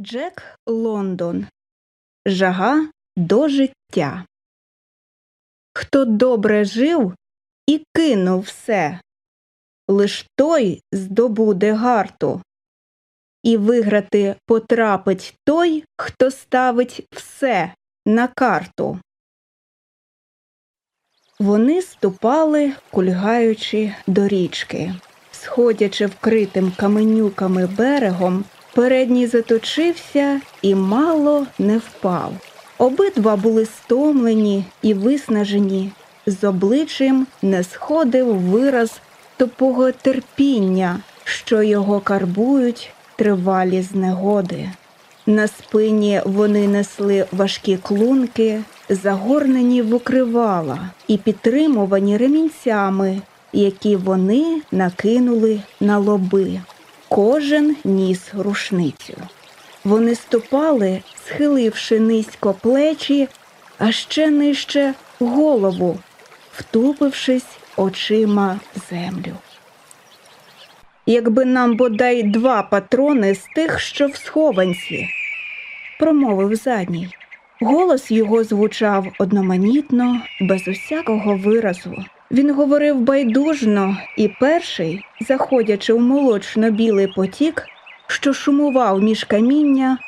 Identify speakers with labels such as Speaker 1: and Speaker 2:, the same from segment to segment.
Speaker 1: Джек Лондон Жага до життя. Хто добре жив і кинув все, лиш той здобуде гарту, і виграти потрапить той, хто ставить все на карту. Вони ступали, кульгаючи до річки, сходячи вкритим каменюками берегом. Передній заточився і мало не впав. Обидва були стомлені і виснажені, з обличчям не сходив вираз тупого терпіння, що його карбують тривалі знегоди. На спині вони несли важкі клунки, загорнені в укривала і підтримувані ремінцями, які вони накинули на лоби. Кожен ніс рушницю. Вони ступали, схиливши низько плечі, а ще нижче голову, втупившись очима в землю. Якби нам бодай два патрони з тих, що в схованці, промовив задній. Голос його звучав одноманітно, без усякого виразу. Він говорив байдужно, і перший, заходячи в молочно-білий потік, що шумував між каміння,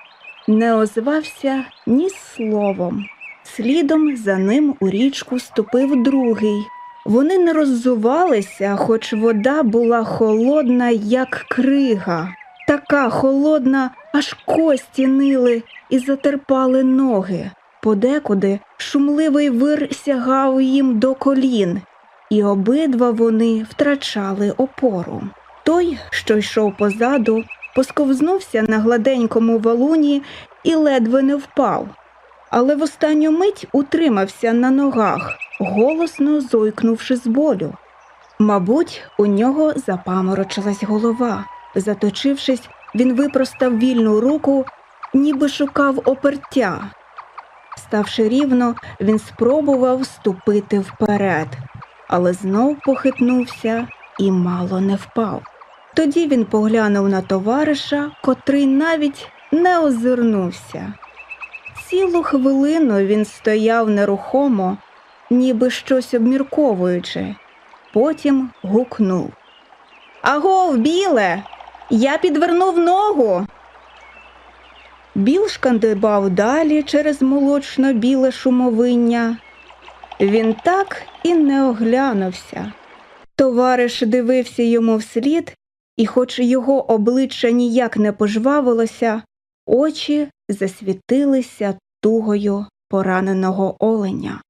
Speaker 1: не озвався ні словом. Слідом за ним у річку ступив другий. Вони не роззувалися, хоч вода була холодна, як крига, така холодна, аж кості нили і затерпали ноги. Подекуди шумливий вир сягав їм до колін, і обидва вони втрачали опору. Той, що йшов позаду, посковзнувся на гладенькому валуні і ледве не впав, але в останню мить утримався на ногах, голосно зойкнувши з болю. Мабуть, у нього запаморочилась голова. Заточившись, він випростав вільну руку, ніби шукав опертя. Ставши рівно, він спробував ступити вперед, але знов похитнувся і мало не впав. Тоді він поглянув на товариша, котрий навіть не озирнувся. Цілу хвилину він стояв нерухомо, ніби щось обмірковуючи, потім гукнув Агов, біле, я підвернув ногу. Біл шкандибав далі через молочно біле шумовиння. Він так і не оглянувся. Товариш дивився йому вслід, і, хоч його обличчя ніяк не пожвавилося, очі засвітилися тугою пораненого оленя.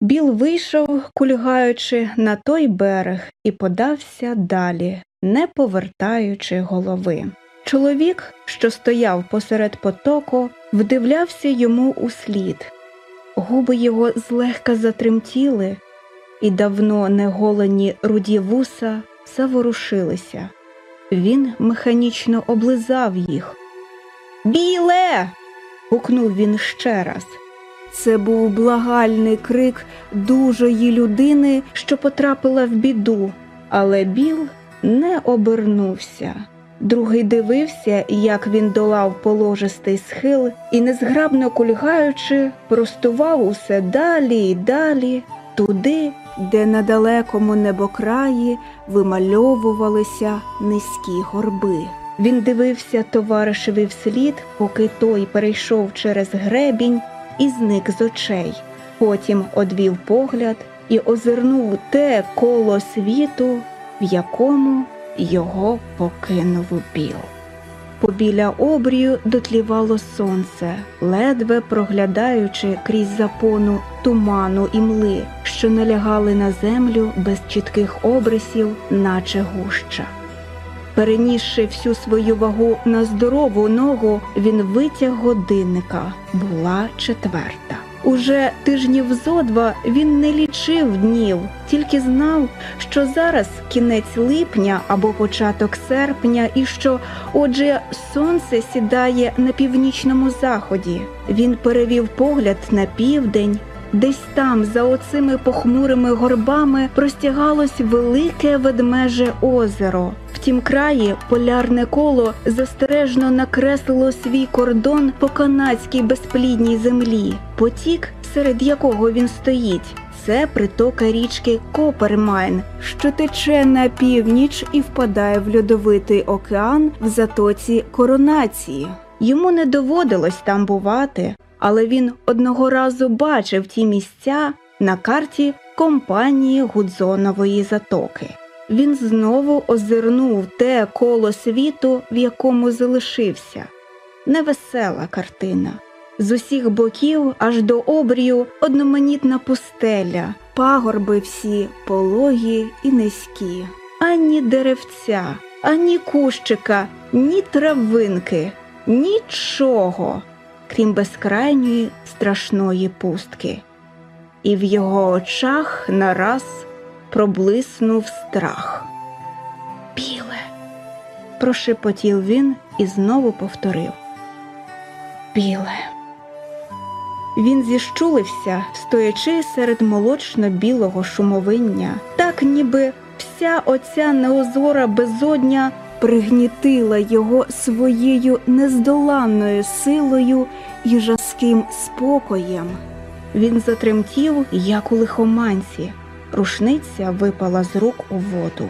Speaker 1: Біл вийшов, кульгаючи на той берег, і подався далі, не повертаючи голови. Чоловік, що стояв посеред потоку, вдивлявся йому у слід. Губи його злегка затремтіли, і давно неголені руді вуса заворушилися. Він механічно облизав їх. Біле. гукнув він ще раз. Це був благальний крик дужої людини, що потрапила в біду, але Біл не обернувся. Другий дивився, як він долав положистий схил і, незграбно кульгаючи, простував усе далі й далі, туди, де на далекому небокраї вимальовувалися низькі горби. Він дивився товаришеві вслід, поки той перейшов через гребінь і зник з очей. Потім одвів погляд і озирнув те коло світу, в якому його покинув біл. Побіля обрію дотлівало сонце, ледве проглядаючи крізь запону туману і мли, що налягали на землю без чітких обрисів, наче гуща. Перенісши всю свою вагу на здорову ногу, він витяг годинника. Була четверта. Уже тижнів зо два він не лічив днів, тільки знав, що зараз кінець липня або початок серпня, і що, отже, сонце сідає на північному заході. Він перевів погляд на південь. Десь там, за оцими похмурими горбами, простягалось велике ведмеже озеро. Тім краї полярне коло застережно накреслило свій кордон по канадській безплідній землі, потік, серед якого він стоїть. Це притока річки Копермайн, що тече на північ і впадає в льодовитий океан в затоці коронації. Йому не доводилось там бувати, але він одного разу бачив ті місця на карті компанії Гудзонової затоки. Він знову озирнув те коло світу, в якому залишився. Невесела картина. З усіх боків аж до обрію одноманітна пустеля, пагорби всі пологі і низькі, ані деревця, ані кущика, ні травинки, нічого, крім безкрайньої страшної пустки. І в його очах нараз проблиснув страх. Біле, прошепотів він і знову повторив. Біле. Він зіщулився, стоячи серед молочно-білого шумовиння, так ніби вся оця неозора безодня пригнітила його своєю нездоланною силою і жаским спокоєм. Він затремтів, як у лихоманці, рушниця випала з рук у воду.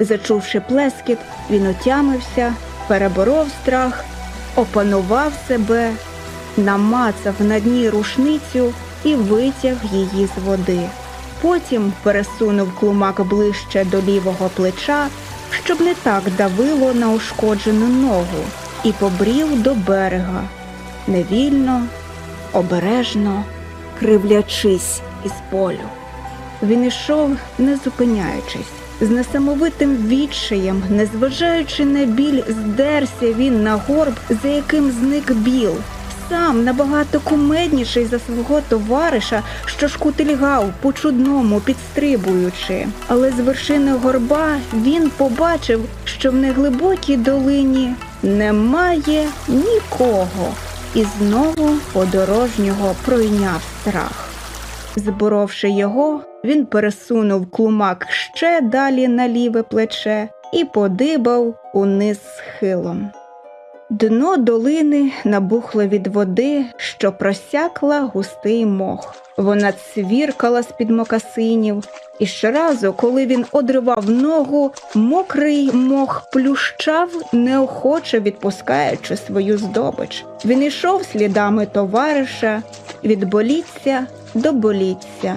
Speaker 1: Зачувши плескіт, він отямився, переборов страх, опанував себе намацав на дні рушницю і витяг її з води. Потім пересунув клумак ближче до лівого плеча, щоб не так давило на ушкоджену ногу, і побрів до берега, невільно, обережно, кривлячись із полю. Він ішов, не зупиняючись, з несамовитим відчаєм, незважаючи на біль, здерся він на горб, за яким зник біл сам набагато кумедніший за свого товариша, що шкутильгав по чудному підстрибуючи. Але з вершини горба він побачив, що в неглибокій долині немає нікого, і знову подорожнього пройняв страх. Зборовши його, він пересунув клумак ще далі на ліве плече і подибав униз схилом. Дно долини набухло від води, що просякла густий мох. Вона цвіркала з під мокасинів, і щоразу, коли він одривав ногу, мокрий мох плющав, неохоче відпускаючи свою здобич. Він йшов слідами товариша від боліття до боліття,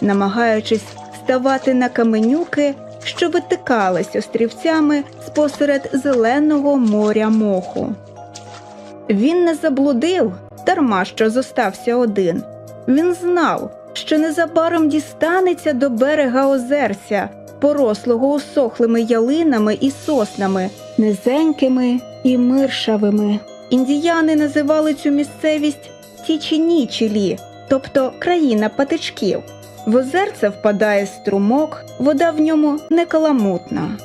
Speaker 1: намагаючись ставати на каменюки що витикались острівцями спосеред зеленого моря моху. Він не заблудив, дарма що зостався один. Він знав, що незабаром дістанеться до берега озерця, порослого усохлими ялинами і соснами, низенькими і миршавими. Індіяни називали цю місцевість Тічінічілі, тобто країна патичків. В озерце впадає струмок, вода в ньому не каламутна.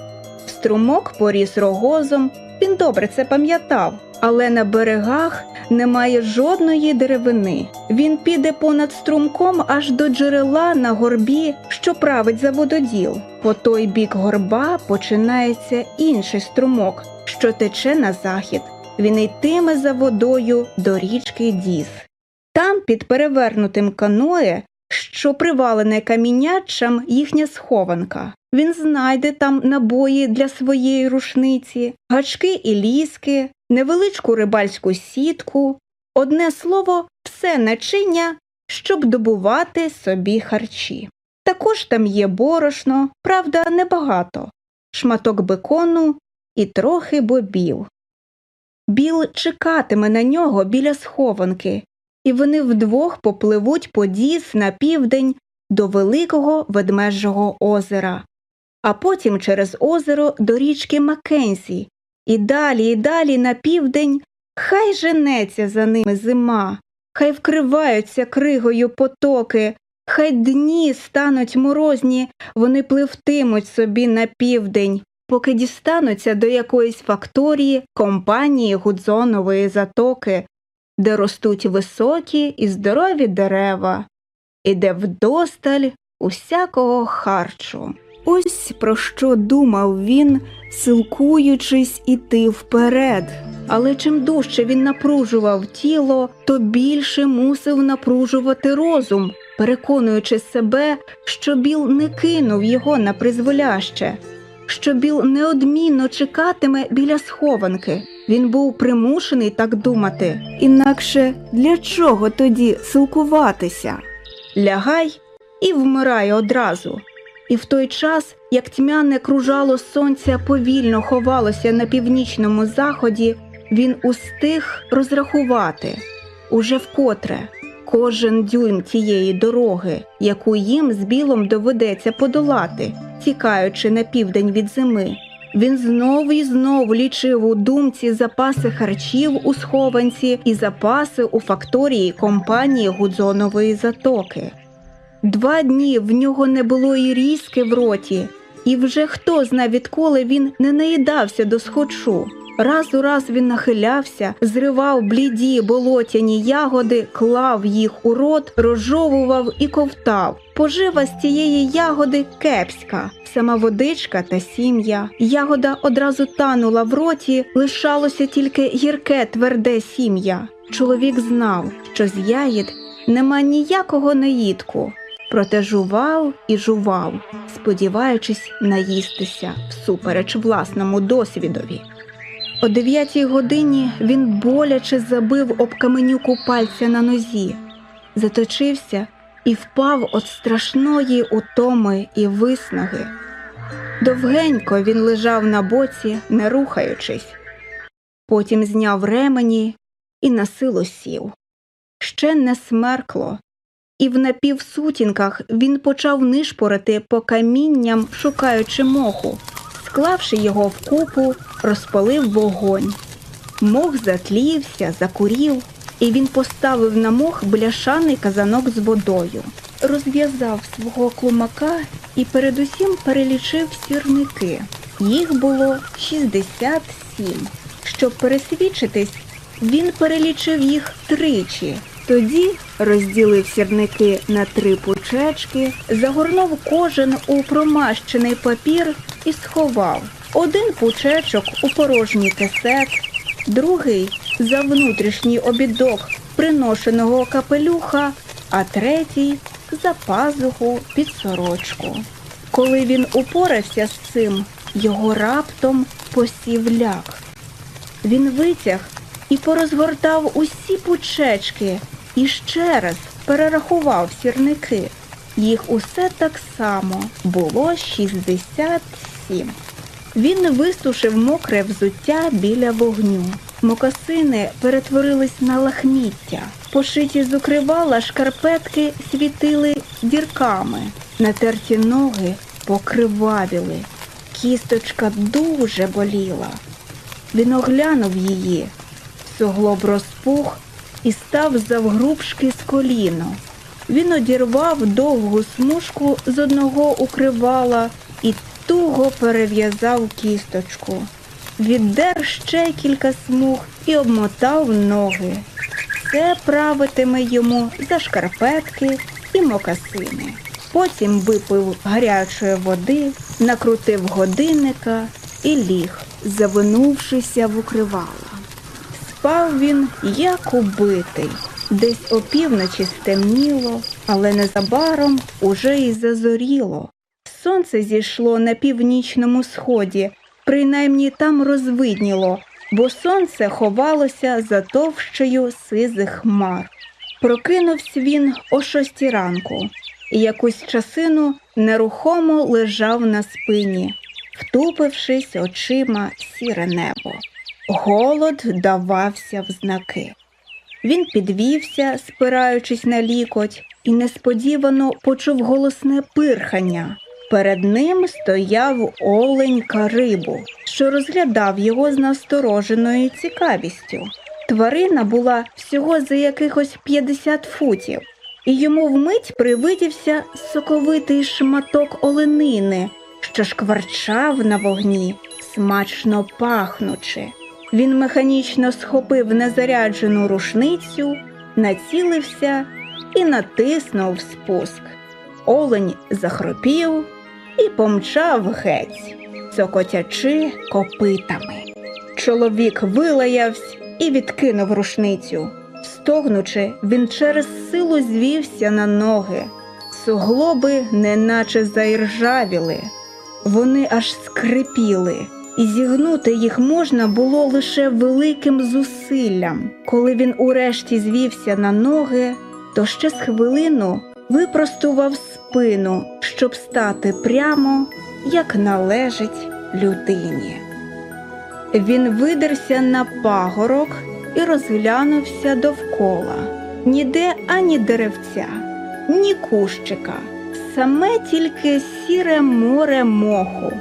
Speaker 1: Струмок поріс рогозом, він добре це пам'ятав, але на берегах немає жодної деревини. Він піде понад струмком аж до джерела на горбі, що править за вододіл. По той бік горба починається інший струмок, що тече на захід. Він йтиме за водою до річки Діс. Там, під перевернутим каное, що привалене камінячам їхня схованка. Він знайде там набої для своєї рушниці, гачки і ліски, невеличку рибальську сітку, одне слово, все начиння, щоб добувати собі харчі. Також там є борошно, правда, небагато, шматок бекону і трохи бобів. Біл чекатиме на нього біля схованки, і вони вдвох попливуть по діс на південь до Великого Ведмежого озера, а потім через озеро до річки Маккензі, і далі, і далі на південь. Хай женеться за ними зима, хай вкриваються кригою потоки, хай дні стануть морозні, вони пливтимуть собі на південь. Поки дістануться до якоїсь факторії компанії Гудзонової затоки, де ростуть високі і здорові дерева, і де вдосталь усякого харчу. Ось про що думав він, силкуючись іти вперед. Але чим дужче він напружував тіло, то більше мусив напружувати розум, переконуючи себе, що Біл не кинув його на призволяще, що Біл неодмінно чекатиме біля схованки. Він був примушений так думати. Інакше для чого тоді силкуватися? Лягай і вмирай одразу. І в той час, як тьмяне кружало сонця повільно ховалося на північному заході, він устиг розрахувати уже вкотре кожен дюйм тієї дороги, яку їм з білом доведеться подолати, тікаючи на південь від зими. Він знову і знову лічив у думці запаси харчів у схованці і запаси у факторії компанії Гудзонової затоки. Два дні в нього не було і різки в роті, і вже хто зна відколи він не наїдався до схочу. Раз у раз він нахилявся, зривав бліді болотяні ягоди, клав їх у рот, розжовував і ковтав. Пожива з цієї ягоди кепська, сама водичка та сім'я. Ягода одразу танула в роті, лишалося тільки гірке тверде сім'я. Чоловік знав, що з ягід нема ніякого наїдку. Проте жував і жував, сподіваючись наїстися всупереч власному досвідові. О дев'ятій годині він боляче забив об каменюку пальця на нозі, заточився і впав від страшної утоми і виснаги. Довгенько він лежав на боці, не рухаючись, потім зняв ремені і на силу сів. Ще не смеркло, і в напівсутінках він почав нишпорити по камінням, шукаючи моху. Склавши його в купу, розпалив вогонь. Мох затлівся, закурів, і він поставив на мох бляшаний казанок з водою, розв'язав свого клумака і передусім перелічив сірники. Їх було 67. Щоб пересвідчитись, він перелічив їх тричі. Тоді розділив сірники на три пучечки, загорнув кожен у промащений папір і сховав. Один пучечок у порожній кисет, другий за внутрішній обідок приношеного капелюха, а третій за пазуху під сорочку. Коли він упорався з цим, його раптом посів ляк. Він витяг і порозгортав усі пучечки і ще раз перерахував сірники. Їх усе так само було 67. Він висушив мокре взуття біля вогню. Мокасини перетворились на лахміття. Пошиті з укривала шкарпетки світили дірками. Натерті ноги покривавіли. Кісточка дуже боліла. Він оглянув її, суглоб розпух і став завгрубшки з коліно. Він одірвав довгу смужку з одного укривала і туго перев'язав кісточку. Віддер ще кілька смуг і обмотав ноги. Це правитиме йому за шкарпетки і мокасини. Потім випив гарячої води, накрутив годинника і ліг, завинувшися в укривало. Спав він, як убитий. Десь опівночі стемніло, але незабаром уже й зазоріло. Сонце зійшло на північному сході, принаймні там розвидніло, бо сонце ховалося за товщею сизих хмар. Прокинувся він о шостій ранку і якусь часину нерухомо лежав на спині, втупившись очима сіре небо. Голод давався в знаки. Він підвівся, спираючись на лікоть, і несподівано почув голосне пирхання. Перед ним стояв олень Карибу, що розглядав його з настороженою цікавістю. Тварина була всього за якихось 50 футів, і йому вмить привидівся соковитий шматок оленини, що шкварчав на вогні, смачно пахнучи. Він механічно схопив незаряджену рушницю, націлився і натиснув спуск. Олень захропів і помчав геть, цокотячи копитами. Чоловік вилаявсь і відкинув рушницю. Стогнучи, він через силу звівся на ноги. Суглоби неначе заіржавіли. Вони аж скрипіли, і зігнути їх можна було лише великим зусиллям. Коли він урешті звівся на ноги, то ще з хвилину випростував спину, щоб стати прямо, як належить людині. Він видерся на пагорок і розглянувся довкола. Ніде ані деревця, ні кущика, саме тільки сіре море моху,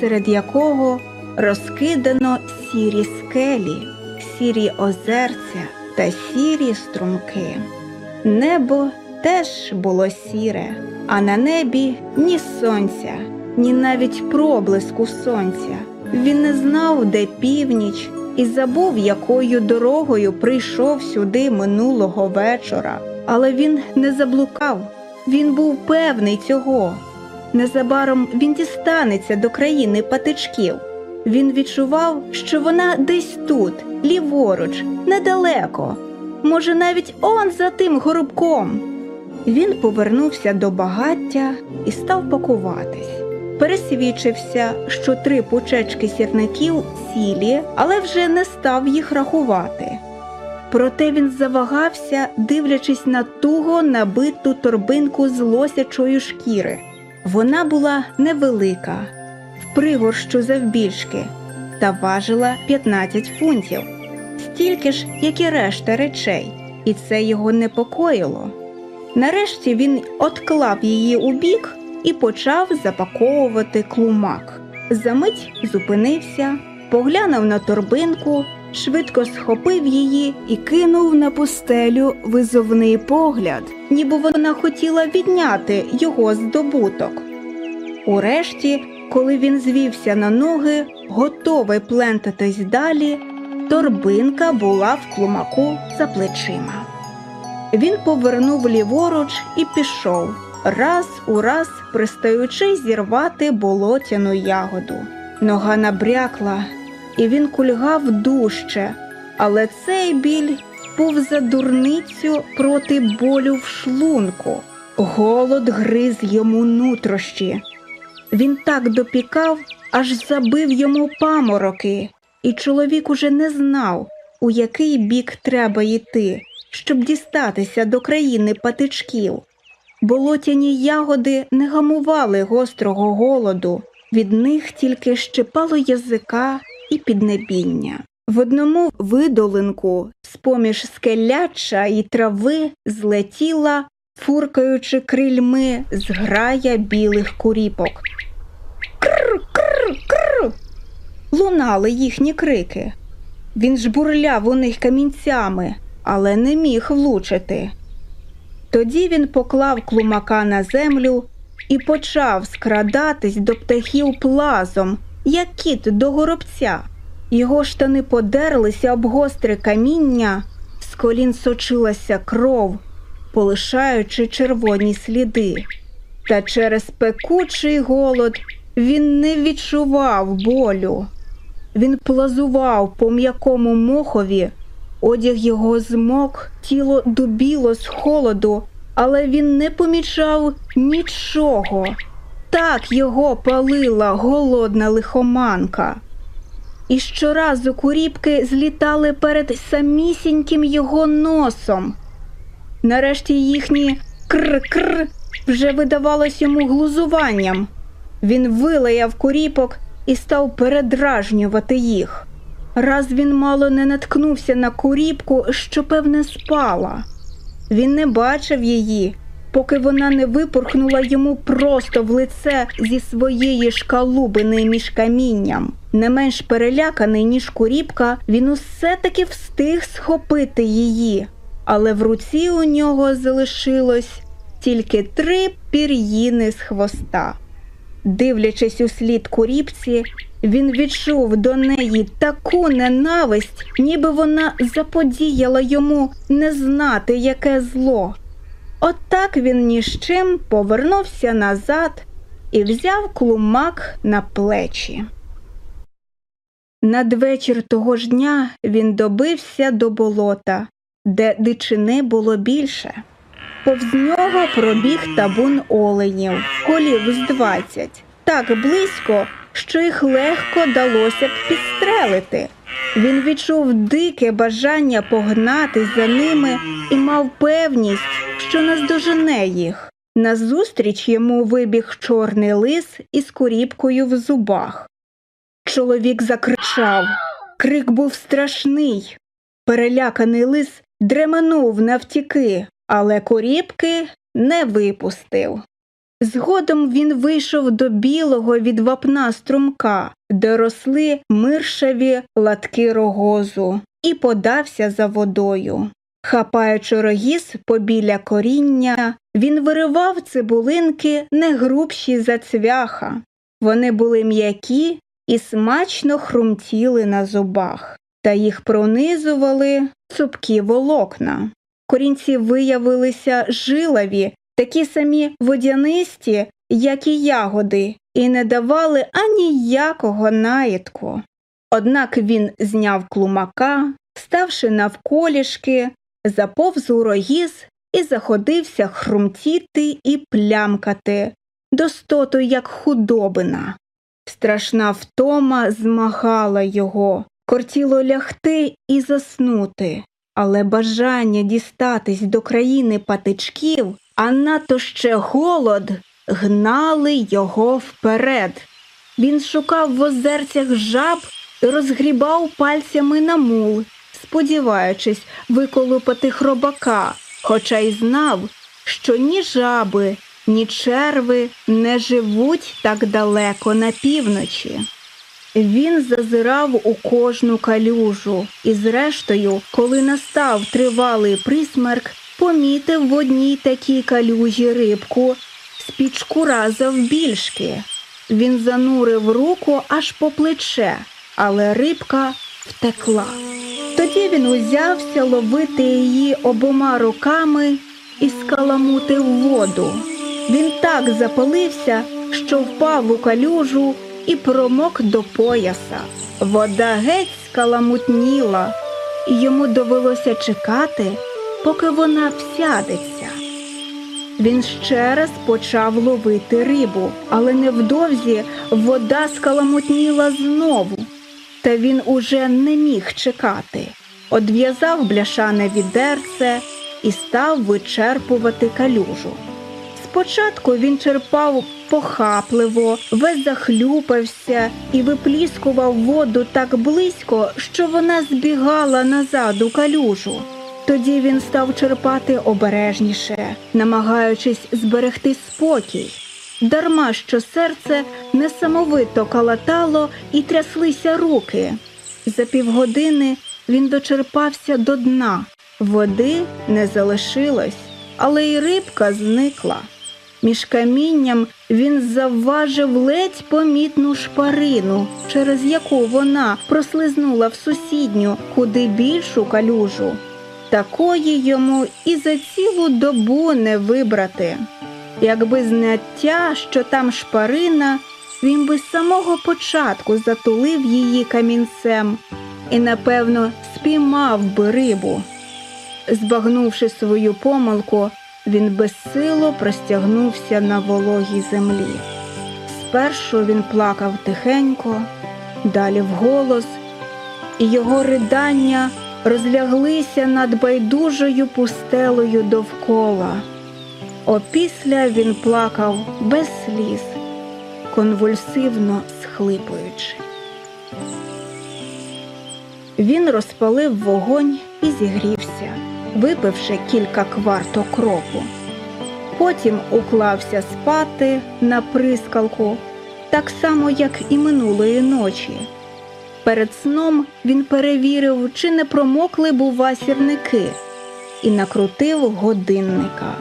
Speaker 1: серед якого розкидано сірі скелі, сірі озерця та сірі струмки. Небо теж було сіре, а на небі ні сонця, ні навіть проблиску сонця. Він не знав, де північ, і забув, якою дорогою прийшов сюди минулого вечора. Але він не заблукав, він був певний цього. Незабаром він дістанеться до країни патичків. Він відчував, що вона десь тут, ліворуч, недалеко, може, навіть он за тим горобком. Він повернувся до багаття і став пакуватись. Пересвідчився, що три пучечки сірників цілі, але вже не став їх рахувати. Проте він завагався, дивлячись на туго набиту торбинку з лосячої шкіри. Вона була невелика, пригорщу завбільшки, та важила 15 фунтів, стільки ж, як і решта речей, і це його непокоїло. Нарешті він отклав її у бік і почав запаковувати клумак. Замить зупинився, поглянув на торбинку, швидко схопив її і кинув на пустелю визовний погляд, ніби вона хотіла відняти його здобуток. Урешті, коли він звівся на ноги, готовий плентатись далі, торбинка була в клумаку за плечима. Він повернув ліворуч і пішов, раз у раз пристаючи зірвати болотяну ягоду. Нога набрякла, і він кульгав дужче, але цей біль був за дурницю проти болю в шлунку. Голод гриз йому нутрощі. Він так допікав, аж забив йому памороки, і чоловік уже не знав, у який бік треба йти, щоб дістатися до країни патичків. Болотяні ягоди не гамували гострого голоду, від них тільки щепало язика і піднебіння. В одному видолинку, з поміж скеляча і трави, злетіла, фуркаючи крильми, зграя білих куріпок. Кр, кр, кр. Лунали їхні крики. Він жбурляв у них камінцями, але не міг влучити. Тоді він поклав клумака на землю і почав скрадатись до птахів плазом, як кіт до горобця. Його штани подерлися об гостре каміння, з колін сочилася кров, полишаючи червоні сліди. Та через пекучий голод він не відчував болю. Він плазував по м'якому мохові, одяг його змок, тіло дубіло з холоду, але він не помічав нічого. Так його палила голодна лихоманка. І щоразу куріпки злітали перед самісіньким його носом. Нарешті їхні кр-кр вже видавалось йому глузуванням. Він вилаяв куріпок і став передражнювати їх. Раз він мало не наткнувся на куріпку, що, певне, спала. Він не бачив її, поки вона не випорхнула йому просто в лице зі своєї шкалубини між камінням. Не менш переляканий, ніж куріпка, він усе таки встиг схопити її, але в руці у нього залишилось тільки три пір'їни з хвоста. Дивлячись у слід куріпці, він відчув до неї таку ненависть, ніби вона заподіяла йому не знати, яке зло. Отак він ні з чим повернувся назад і взяв клумак на плечі. Надвечір того ж дня він добився до болота, де дичини було більше. Повз нього пробіг табун оленів, колів з двадцять, так близько, що їх легко далося б підстрелити. Він відчув дике бажання погнатись за ними і мав певність, що наздожене їх. Назустріч йому вибіг чорний лис із корібкою в зубах. Чоловік закричав. Крик був страшний. Переляканий лис дременув навтіки, але корібки не випустив. Згодом він вийшов до білого від вапна струмка, де росли миршеві латки рогозу, і подався за водою. Хапаючи рогіз побіля коріння, він виривав цибулинки не грубші за цвяха. Вони були м'які і смачно хрумтіли на зубах, та їх пронизували цупкі волокна. Корінці виявилися жилаві, такі самі водянисті, як і ягоди, і не давали аніякого наїдку. Однак він зняв клумака, ставши навколішки, заповз у рогіз і заходився хрумтіти і плямкати, достоту, як худобина. Страшна втома змагала його, кортіло лягти і заснути, але бажання дістатись до країни патичків, а надто ще голод, гнали його вперед. Він шукав в озерцях жаб і розгрібав пальцями на мул, сподіваючись виколупати хробака, хоча й знав, що ні жаби, ні черви не живуть так далеко на півночі. Він зазирав у кожну калюжу і, зрештою, коли настав тривалий присмерк, помітив в одній такій калюжі рибку з підшкура завбільшки. Він занурив руку аж по плече, але рибка втекла. Тоді він узявся ловити її обома руками і скаламутив воду. Він так запалився, що впав у калюжу і промок до пояса. Вода геть скаламутніла, і йому довелося чекати, поки вона всядеться. Він ще раз почав ловити рибу, але невдовзі вода скаламутніла знову, та він уже не міг чекати. Одв'язав бляшане відерце і став вичерпувати калюжу. Спочатку він черпав похапливо, весь захлюпався і випліскував воду так близько, що вона збігала назад у калюжу. Тоді він став черпати обережніше, намагаючись зберегти спокій. Дарма що серце несамовито калатало і тряслися руки. За півгодини він дочерпався до дна, води не залишилось, але й рибка зникла. Між камінням він завважив ледь помітну шпарину, через яку вона прослизнула в сусідню, куди більшу калюжу. Такої йому і за цілу добу не вибрати. Якби знаття, що там шпарина, він би з самого початку затулив її камінцем і, напевно, спіймав би рибу. Збагнувши свою помилку, він безсило простягнувся на вологій землі. Спершу він плакав тихенько, далі вголос, і його ридання розляглися над байдужою пустелею довкола. Опісля він плакав без сліз, конвульсивно схлипуючи. Він розпалив вогонь і зігрівся, випивши кілька кварт окропу. Потім уклався спати на прискалку, так само, як і минулої ночі. Перед сном він перевірив, чи не промокли, бува, сірники, і накрутив годинника.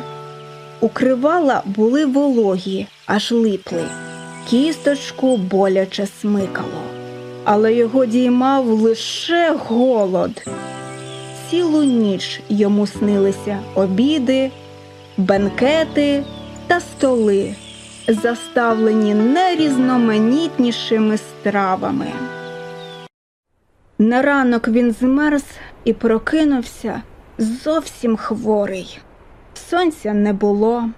Speaker 1: Укривала були вологі, аж липли, кісточку боляче смикало, але його діймав лише голод. Цілу ніч йому снилися обіди, бенкети та столи, заставлені найрізноманітнішими стравами. На ранок він змерз і прокинувся зовсім хворий. Сонця не було,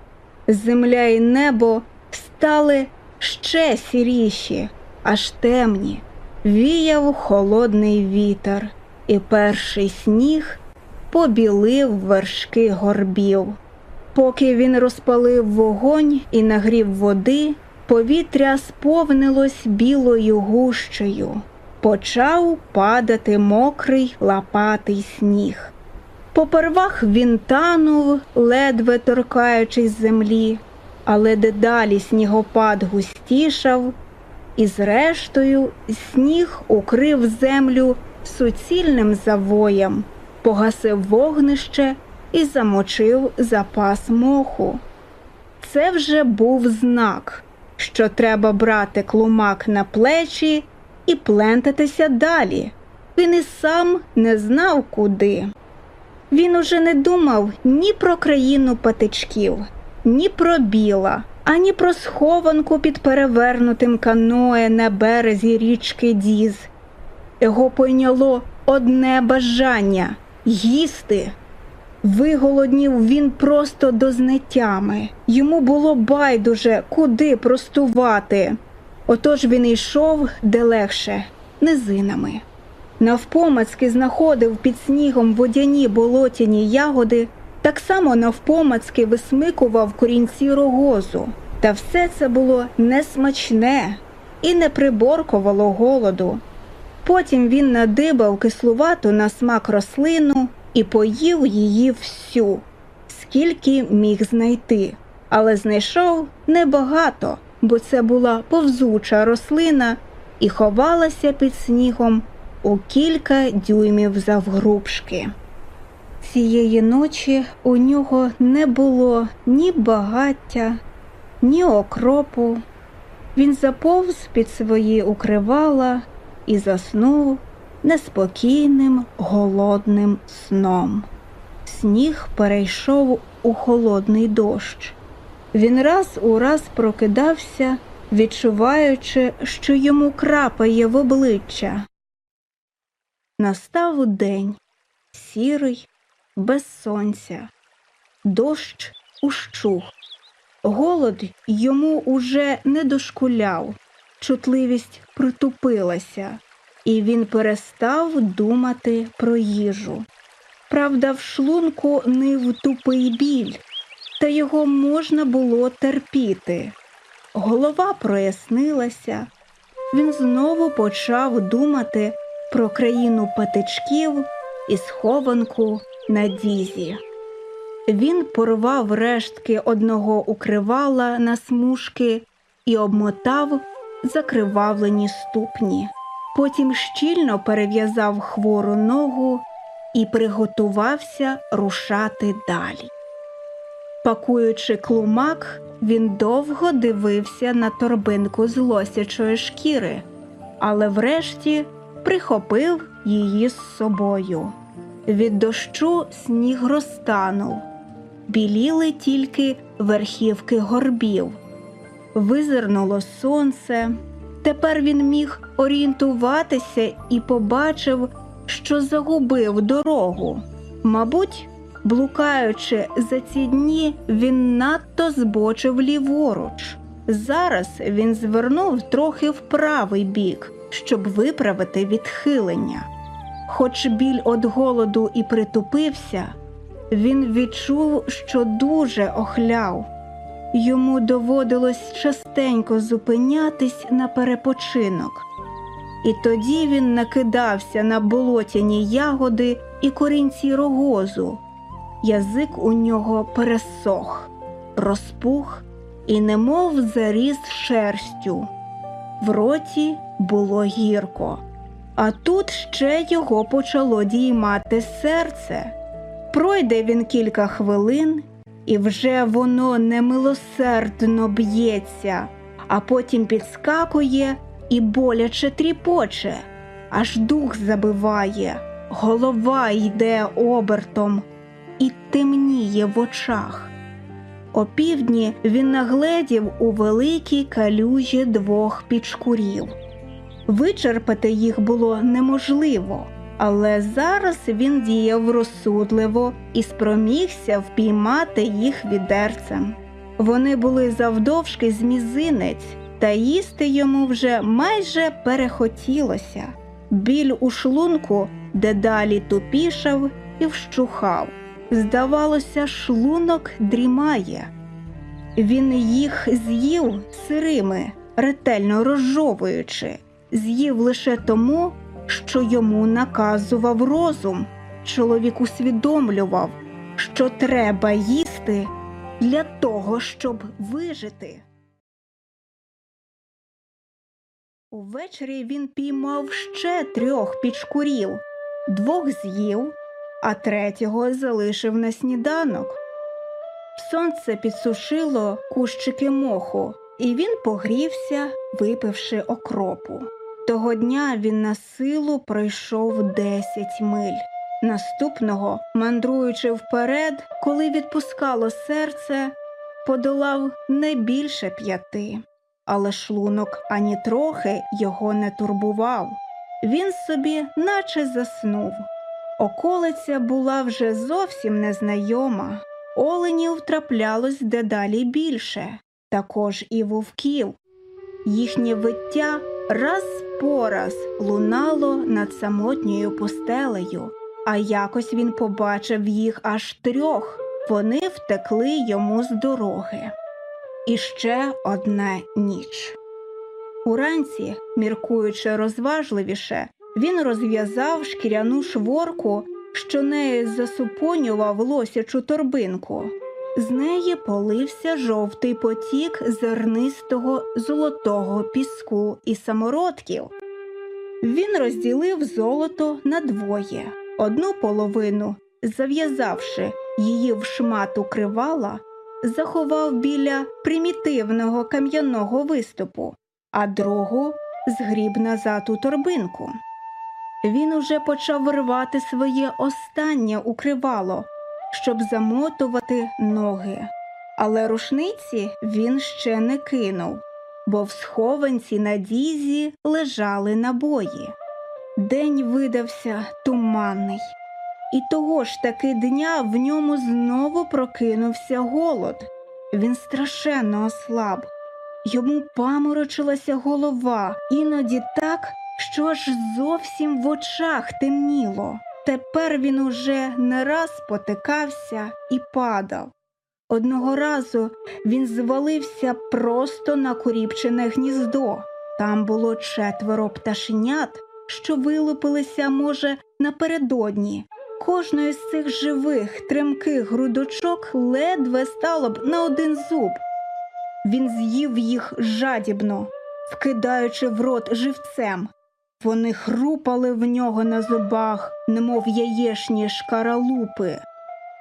Speaker 1: земля і небо стали ще сіріші, аж темні. Віяв холодний вітер, і перший сніг побілив вершки горбів. Поки він розпалив вогонь і нагрів води, повітря сповнилось білою гущею. Почав падати мокрий лопатий сніг. Попервах він танув, ледве торкаючись землі, але дедалі снігопад густішав, і зрештою сніг укрив землю суцільним завоєм, погасив вогнище і замочив запас моху. Це вже був знак, що треба брати клумак на плечі і плентатися далі. Він і сам не знав куди. Він уже не думав ні про країну патичків, ні про біла, ані про схованку під перевернутим каное на березі річки Діз. Його пойняло одне бажання їсти. Виголоднів він просто до знеттями. Йому було байдуже, куди простувати. Отож він йшов де легше, низинами. Навпомацьки знаходив під снігом водяні болотяні ягоди, так само навпомацьки висмикував корінці рогозу. Та все це було несмачне і не приборкувало голоду. Потім він надибав кислувату на смак рослину і поїв її всю, скільки міг знайти, але знайшов небагато, бо це була повзуча рослина і ховалася під снігом у кілька дюймів завгрубшки. Цієї ночі у нього не було ні багаття, ні окропу. Він заповз під свої укривала і заснув неспокійним голодним сном. Сніг перейшов у холодний дощ. Він раз у раз прокидався, відчуваючи, що йому крапає в обличчя. Настав день сірий, без сонця, дощ ущух. Голод йому уже не дошкуляв, чутливість притупилася, і він перестав думати про їжу. Правда, в шлунку нив тупий біль, та його можна було терпіти. Голова прояснилася, він знову почав думати про країну патичків і схованку на дізі. Він порвав рештки одного укривала на смужки і обмотав закривавлені ступні. Потім щільно перев'язав хвору ногу і приготувався рушати далі. Пакуючи клумак, він довго дивився на торбинку з лосячої шкіри, але врешті прихопив її з собою. Від дощу сніг розтанув, біліли тільки верхівки горбів. Визирнуло сонце. Тепер він міг орієнтуватися і побачив, що загубив дорогу. Мабуть, блукаючи за ці дні, він надто збочив ліворуч. Зараз він звернув трохи в правий бік, щоб виправити відхилення. Хоч біль від голоду і притупився, він відчув, що дуже охляв. Йому доводилось частенько зупинятись на перепочинок. І тоді він накидався на болотяні ягоди і корінці рогозу. Язик у нього пересох, розпух і немов заріс шерстю. В роті було гірко, а тут ще його почало діймати серце. Пройде він кілька хвилин, і вже воно немилосердно б'ється, а потім підскакує і боляче тріпоче, аж дух забиває, голова йде обертом і темніє в очах. Опівдні він нагледів у великій калюжі двох підшкурів. Вичерпати їх було неможливо, але зараз він діяв розсудливо і спромігся впіймати їх відерцем. Вони були завдовжки з мізинець, та їсти йому вже майже перехотілося. Біль у шлунку дедалі тупішав і вщухав. Здавалося, шлунок дрімає. Він їх з'їв сирими, ретельно розжовуючи, з'їв лише тому, що йому наказував розум. Чоловік усвідомлював, що треба їсти для того, щоб вижити. Увечері він піймав ще трьох підшкурів, двох з'їв, а третього залишив на сніданок. Сонце підсушило кущики моху, і він погрівся, випивши окропу. Того дня він на силу пройшов десять миль. Наступного, мандруючи вперед, коли відпускало серце, подолав не більше п'яти, але шлунок ані трохи його не турбував. Він собі наче заснув. Околиця була вже зовсім незнайома. Оленів траплялось дедалі більше, також і вовків. Їхнє виття раз по раз лунало над самотньою постелею, а якось він побачив їх аж трьох. Вони втекли йому з дороги. І ще одна ніч. Уранці, міркуючи розважливіше, він розв'язав шкіряну шворку, що нею засупонював лосячу торбинку. З неї полився жовтий потік зернистого золотого піску і самородків. Він розділив золото на двоє. Одну половину, зав'язавши її в шмат укривала, заховав біля примітивного кам'яного виступу, а другу згріб назад у торбинку. Він уже почав вирвати своє останнє укривало, щоб замотувати ноги, але рушниці він ще не кинув, бо в схованці на дізі лежали набої. День видався туманний, і того ж таки дня в ньому знову прокинувся голод. Він страшенно ослаб. Йому паморочилася голова, іноді так, що аж зовсім в очах темніло. Тепер він уже не раз потикався і падав. Одного разу він звалився просто на куріпчине гніздо. Там було четверо пташенят, що вилупилися, може, напередодні. Кожної з цих живих, тремких грудочок ледве стало б на один зуб. Він з'їв їх жадібно, вкидаючи в рот живцем. Вони хрупали в нього на зубах, немов яєшні шкаралупи.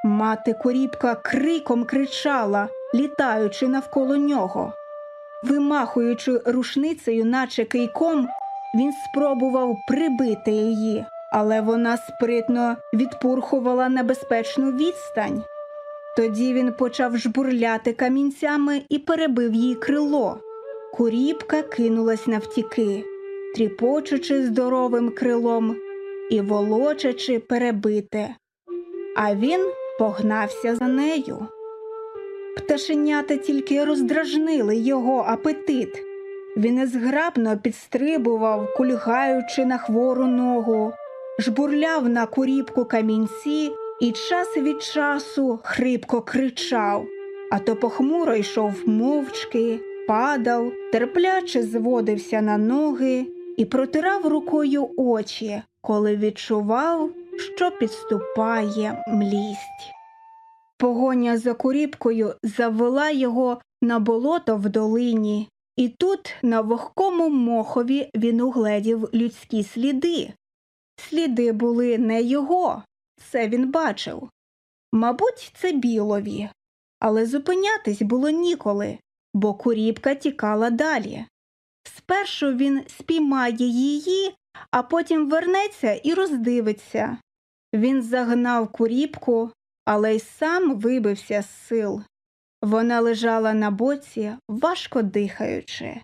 Speaker 1: Мати коріпка криком кричала, літаючи навколо нього. Вимахуючи рушницею, наче кийком, він спробував прибити її, але вона спритно відпурхувала небезпечну відстань. Тоді він почав жбурляти камінцями і перебив їй крило. Куріпка кинулась навтіки, тріпочучи здоровим крилом і волочачи перебите. А він погнався за нею. Пташенята тільки роздражнили його апетит. Він незграбно підстрибував, кульгаючи на хвору ногу, жбурляв на куріпку камінці і час від часу хрипко кричав, а то похмуро йшов мовчки, падав, терпляче зводився на ноги і протирав рукою очі, коли відчував, що підступає млість. Погоня за куріпкою завела його на болото в долині, і тут, на вогкому мохові, він угледів людські сліди. Сліди були не його, це він бачив. Мабуть, це білові, але зупинятись було ніколи, бо куріпка тікала далі. Спершу він спіймає її, а потім вернеться і роздивиться. Він загнав куріпку, але й сам вибився з сил. Вона лежала на боці, важко дихаючи.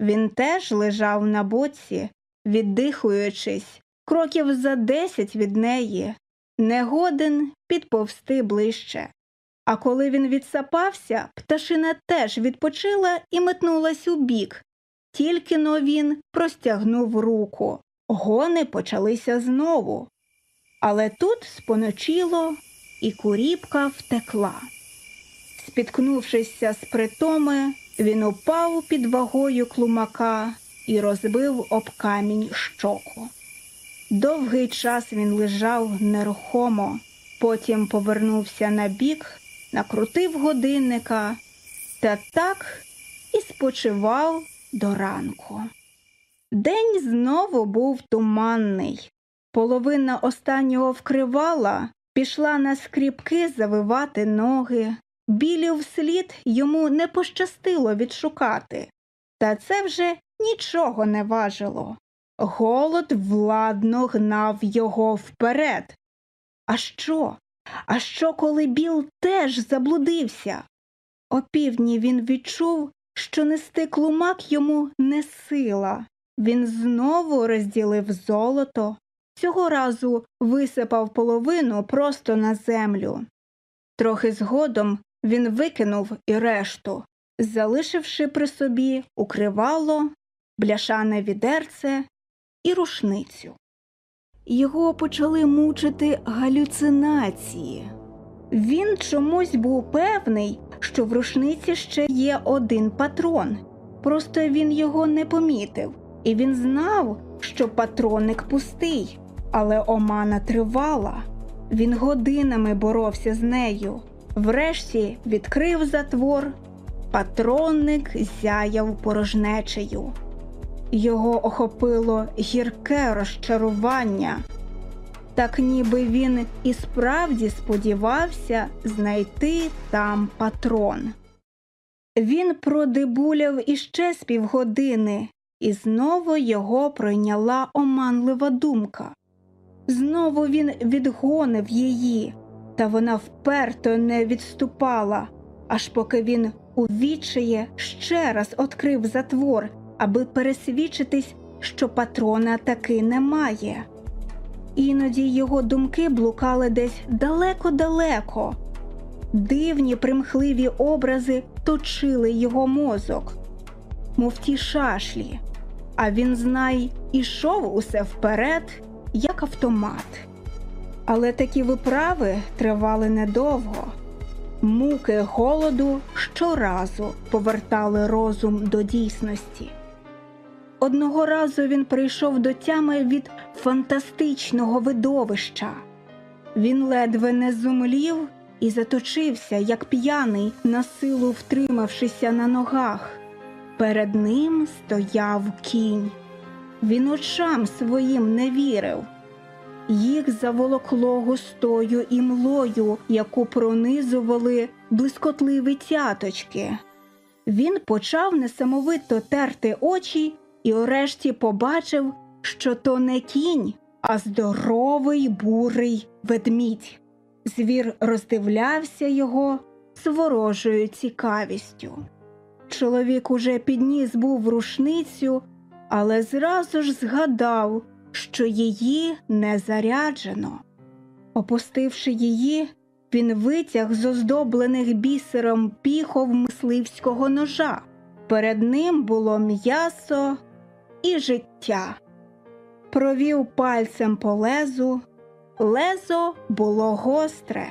Speaker 1: Він теж лежав на боці, віддихуючись, кроків за десять від неї, не годен підповсти ближче. А коли він відсапався, пташина теж відпочила і метнулась у бік. Тільки но він простягнув руку. Гони почалися знову. Але тут споночило, і куріпка втекла. Спіткнувшися з притоми, він упав під вагою клумака і розбив об камінь щоку. Довгий час він лежав нерухомо, потім повернувся на бік, накрутив годинника та так і спочивав до ранку. День знову був туманний. Половина останнього вкривала, пішла на скріпки завивати ноги. Білів вслід йому не пощастило відшукати, та це вже нічого не важило. Голод владно гнав його вперед. А що? А що, коли Біл теж заблудився? Опівдні він відчув, що нести клумак йому не сила. Він знову розділив золото, цього разу висипав половину просто на землю. Трохи згодом він викинув і решту, залишивши при собі укривало, бляшане відерце і рушницю. Його почали мучити галюцинації. Він чомусь був певний, що в рушниці ще є один патрон, просто він його не помітив, і він знав, що патронник пустий, але омана тривала. Він годинами боровся з нею. Врешті відкрив затвор, патронник зяяв порожнечею. Його охопило гірке розчарування, так ніби він і справді сподівався знайти там патрон. Він продибуляв іще з півгодини, і знову його пройняла оманлива думка. Знову він відгонив її, та вона вперто не відступала, аж поки він у відчаї ще раз відкрив затвор, аби пересвідчитись, що патрона таки немає. Іноді його думки блукали десь далеко-далеко. Дивні примхливі образи точили його мозок, мов ті шашлі, а він, знай, ішов усе вперед, як автомат. Але такі виправи тривали недовго. Муки голоду щоразу повертали розум до дійсності. Одного разу він прийшов до тями від фантастичного видовища. Він ледве не зумлів і заточився, як п'яний, на силу втримавшися на ногах. Перед ним стояв кінь. Він очам своїм не вірив. Їх заволокло густою імлою, яку пронизували блискотливі тяточки. Він почав несамовито терти очі і урешті побачив, що то не кінь, а здоровий бурий ведмідь. Звір роздивлявся його з ворожою цікавістю. Чоловік уже підніс був рушницю, але зразу ж згадав, що її не заряджено. Опустивши її, він витяг з оздоблених бісером піхов мисливського ножа. Перед ним було м'ясо і життя. Провів пальцем по лезу. Лезо було гостре,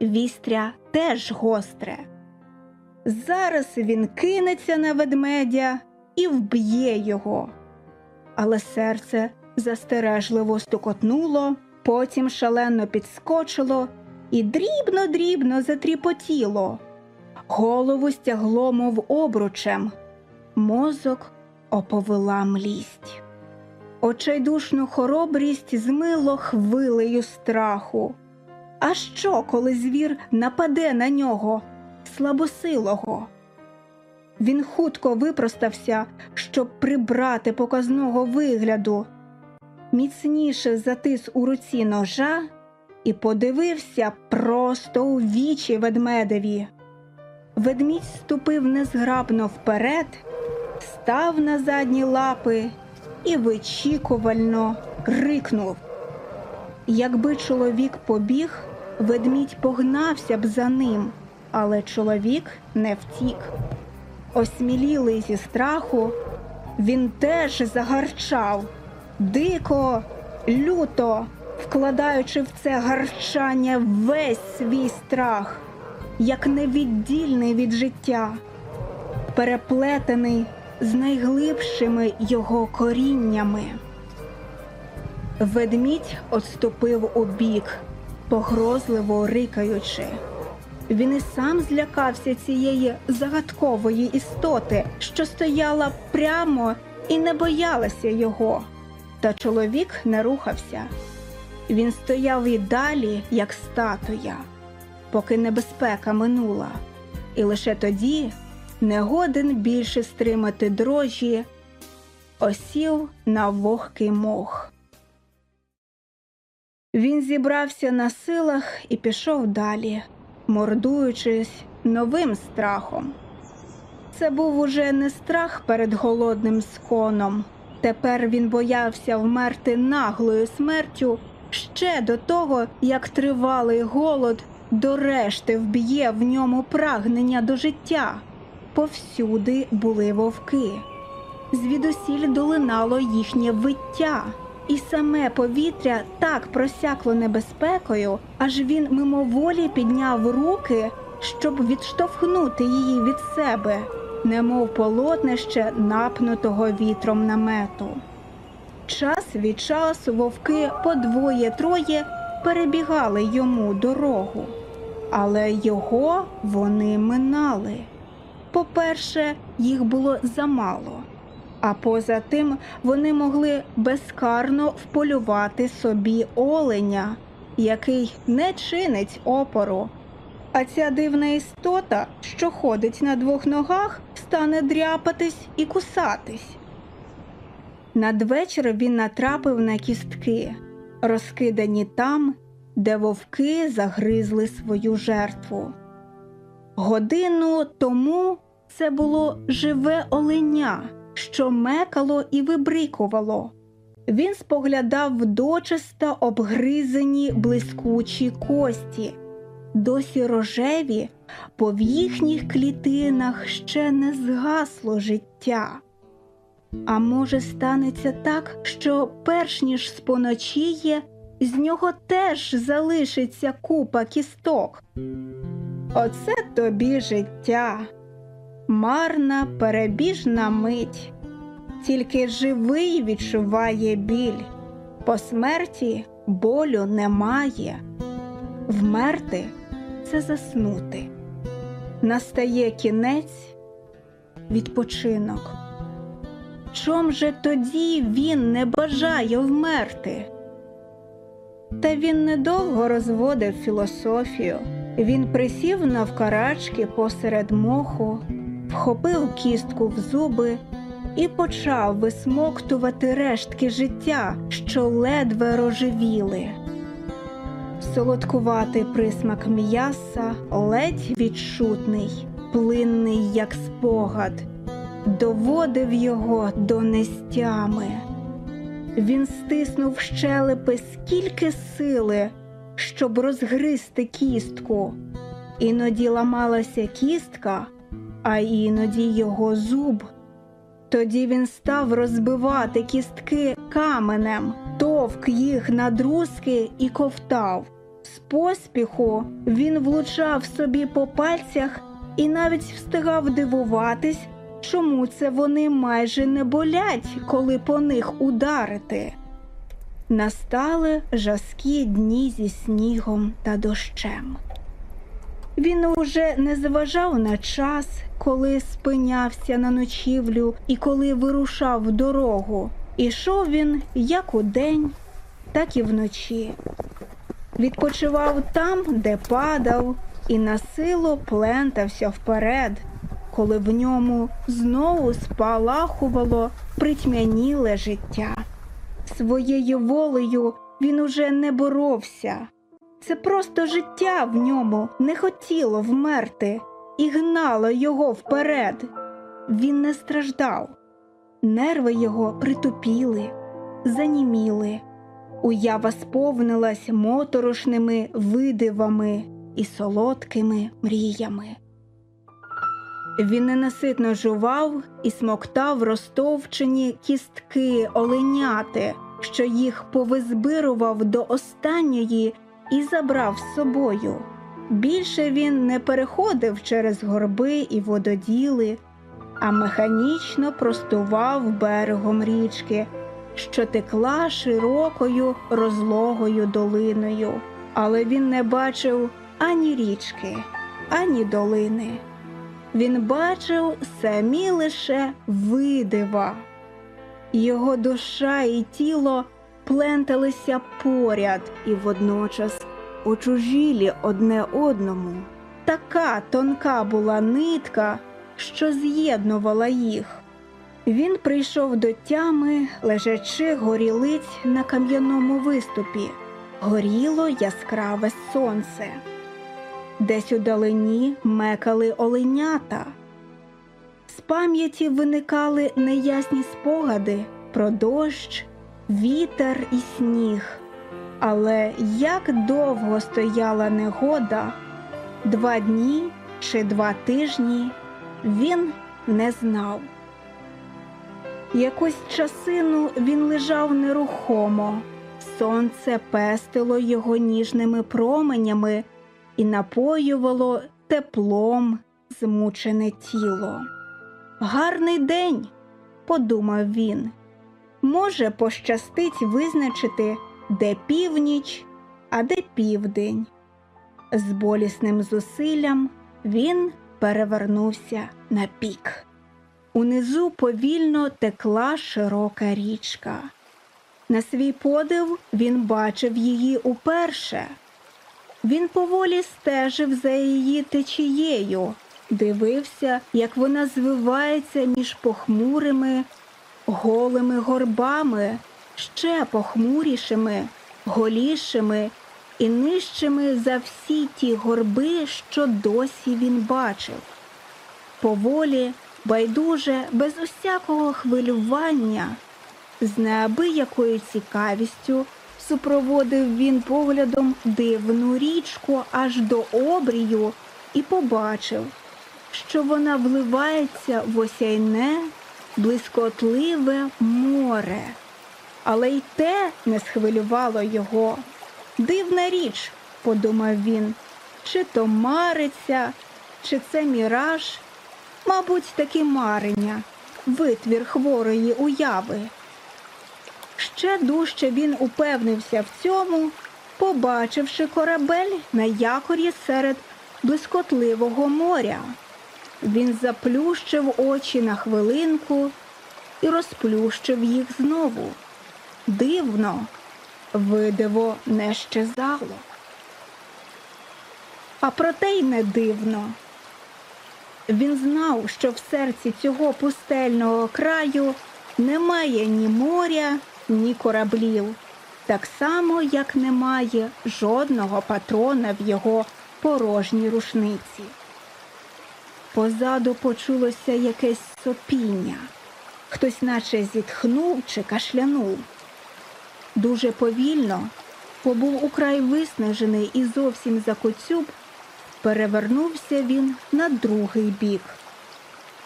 Speaker 1: вістря теж гостре. Зараз він кинеться на ведмедя і вб'є його. Але серце застережливо стукотнуло, потім шалено підскочило і дрібно-дрібно затріпотіло. Голову стягло, мов обручем, мозок оповила млість. Очайдушну хоробрість змило хвилею страху. А що, коли звір нападе на нього, слабосилого? Він хутко випростався, щоб прибрати показного вигляду, міцніше затис у руці ножа і подивився просто у вічі ведмедеві. ведмідь ступив незграбно вперед, став на задні лапи і вичікувально рикнув. Якби чоловік побіг, ведмідь погнався б за ним, але чоловік не втік. Осмілілий зі страху, він теж загарчав дико, люто, вкладаючи в це гарчання весь свій страх, як невіддільний від життя, переплетений з найглибшими його коріннями. Ведмідь отступив у бік, погрозливо рикаючи. Він і сам злякався цієї загадкової істоти, що стояла прямо і не боялася його. Та чоловік не рухався. Він стояв і далі, як статуя, поки небезпека минула, і лише тоді не годен більше стримати дрожі, осів на вогкий мох. Він зібрався на силах і пішов далі, мордуючись новим страхом. Це був уже не страх перед голодним сконом. Тепер він боявся вмерти наглою смертю ще до того, як тривалий голод до решти вб'є в ньому прагнення до життя. Повсюди були вовки. Звідусіль долинало їхнє виття, і саме повітря так просякло небезпекою, аж він мимоволі підняв руки, щоб відштовхнути її від себе немов полотнище напнутого вітром намету. Час від часу вовки по двоє-троє перебігали йому дорогу, але його вони минали. По-перше, їх було замало, а поза тим вони могли безкарно вполювати собі оленя, який не чинить опору. А ця дивна істота, що ходить на двох ногах, стане дряпатись і кусатись. Надвечір він натрапив на кістки, розкидані там, де вовки загризли свою жертву. Годину тому це було живе оленя, що мекало і вибрикувало. Він споглядав дочиста обгризані блискучі кості досі рожеві, бо в їхніх клітинах ще не згасло життя. А може, станеться так, що перш ніж споночіє, з нього теж залишиться купа кісток. Оце тобі життя, марна перебіжна мить, тільки живий відчуває біль, по смерті болю немає, вмерти це заснути. Настає кінець, відпочинок. Чом же тоді він не бажає вмерти? Та він недовго розводив філософію. Він присів навкарачки посеред моху, вхопив кістку в зуби і почав висмоктувати рештки життя, що ледве рожевіли солодкуватий присмак м'яса, ледь відчутний, плинний, як спогад, доводив його до нестями. Він стиснув щелепи скільки сили, щоб розгризти кістку. Іноді ламалася кістка, а іноді його зуб. Тоді він став розбивати кістки каменем, товк їх на друзки і ковтав. З поспіху він влучав собі по пальцях і навіть встигав дивуватись, чому це вони майже не болять, коли по них ударити. Настали жаскі дні зі снігом та дощем. Він уже не зважав на час, коли спинявся на ночівлю і коли вирушав в дорогу. Ішов він як у день, так і вночі. Відпочивав там, де падав, і на силу плентався вперед, коли в ньому знову спалахувало притьмяніле життя. Своєю волею він уже не боровся. Це просто життя в ньому не хотіло вмерти, і гнало його вперед. Він не страждав. Нерви його притупіли, заніміли. Уява сповнилась моторошними видивами і солодкими мріями. Він ненаситно жував і смоктав розтовчені кістки оленяти, що їх повизбирував до останньої і забрав з собою. Більше він не переходив через горби і вододіли, а механічно простував берегом річки, що текла широкою розлогою долиною, але він не бачив ані річки, ані долини. Він бачив самі лише видива. Його душа і тіло пленталися поряд і водночас очужілі одне одному. Така тонка була нитка, що з'єднувала їх. Він прийшов до тями, лежачи горілиць на кам'яному виступі. Горіло яскраве сонце. Десь у далині мекали оленята. З пам'яті виникали неясні спогади про дощ, вітер і сніг. Але як довго стояла негода, два дні чи два тижні, він не знав. Якусь часину він лежав нерухомо, сонце пестило його ніжними променями і напоювало теплом змучене тіло. Гарний день, подумав він. Може, пощастить визначити, де північ, а де південь. З болісним зусиллям він перевернувся на пік. Унизу повільно текла широка річка. На свій подив він бачив її уперше. Він поволі стежив за її течією, дивився, як вона звивається між похмурими, голими горбами, ще похмурішими, голішими і нижчими за всі ті горби, що досі він бачив. Поволі, байдуже, без усякого хвилювання, з неабиякою цікавістю супроводив він поглядом дивну річку аж до обрію і побачив, що вона вливається в осяйне, блискотливе море. Але й те не схвилювало його. Дивна річ, подумав він, чи то мариться, чи це міраж, мабуть, таки марення, витвір хворої уяви. Ще дужче він упевнився в цьому, побачивши корабель на якорі серед блискотливого моря. Він заплющив очі на хвилинку і розплющив їх знову. Дивно, видиво не щезало. А проте й не дивно. Він знав, що в серці цього пустельного краю немає ні моря, ні кораблів, так само, як немає жодного патрона в його порожній рушниці. Позаду почулося якесь сопіння. Хтось наче зітхнув чи кашлянув. Дуже повільно, побув украй виснажений і зовсім закоцюб, перевернувся він на другий бік.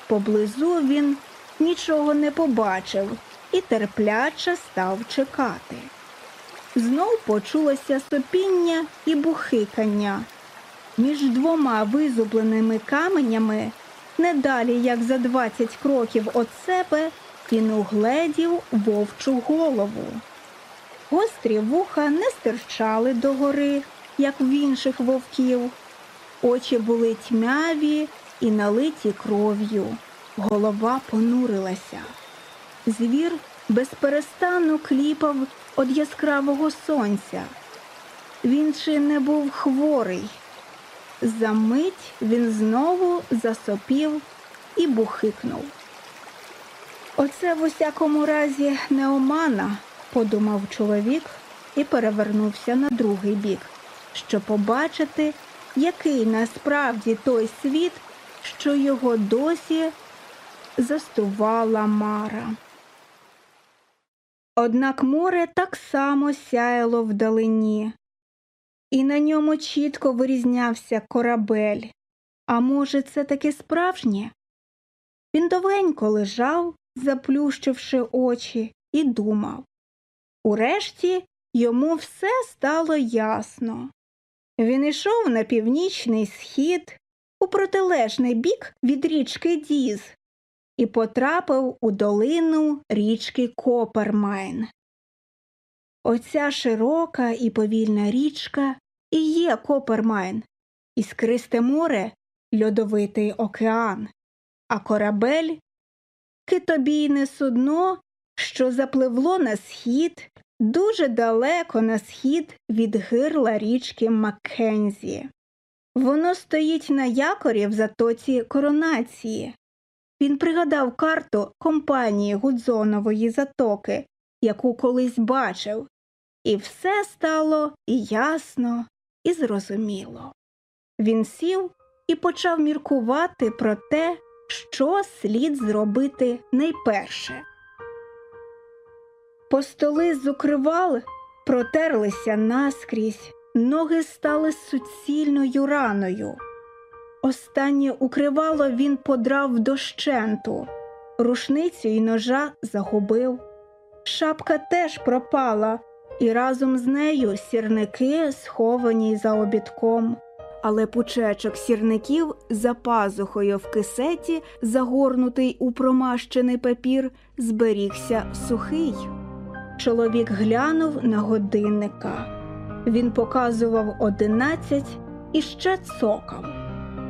Speaker 1: Поблизу він нічого не побачив і терпляче став чекати. Знов почулося сопіння і бухикання. Між двома визубленими каменями, не далі як за двадцять кроків від себе, він угледів вовчу голову. Гострі вуха не стирчали догори, як в інших вовків. Очі були тьмяві і налиті кров'ю. Голова понурилася. Звір безперестанно кліпав від яскравого сонця. Він чи не був хворий. За мить він знову засопів і бухикнув. Оце в усякому разі не омана, подумав чоловік і перевернувся на другий бік, щоб побачити, який насправді той світ, що його досі застувала мара. Однак море так само сяяло вдалині, і на ньому чітко вирізнявся корабель. А може, це таки справжнє? Він довенько лежав, заплющивши очі, і думав. Урешті йому все стало ясно. Він ішов на північний схід, у протилежний бік від річки Діз, і потрапив у долину річки Копермайн. Оця широка і повільна річка і є Копермайн, іскристе море льодовитий океан, а корабель китобійне судно, що запливло на схід, дуже далеко на схід від гирла річки Маккензі. Воно стоїть на якорі в затоці коронації. Він пригадав карту компанії Гудзонової затоки, яку колись бачив, і все стало і ясно, і зрозуміло. Він сів і почав міркувати про те, що слід зробити найперше. Постоли з укривал протерлися наскрізь, ноги стали суцільною раною. Останнє укривало він подрав дощенту, рушницю й ножа загубив. Шапка теж пропала, і разом з нею сірники, сховані за обідком. Але пучечок сірників за пазухою в кисеті, загорнутий у промащений папір, зберігся сухий. Чоловік глянув на годинника. Він показував одинадцять і ще цокав.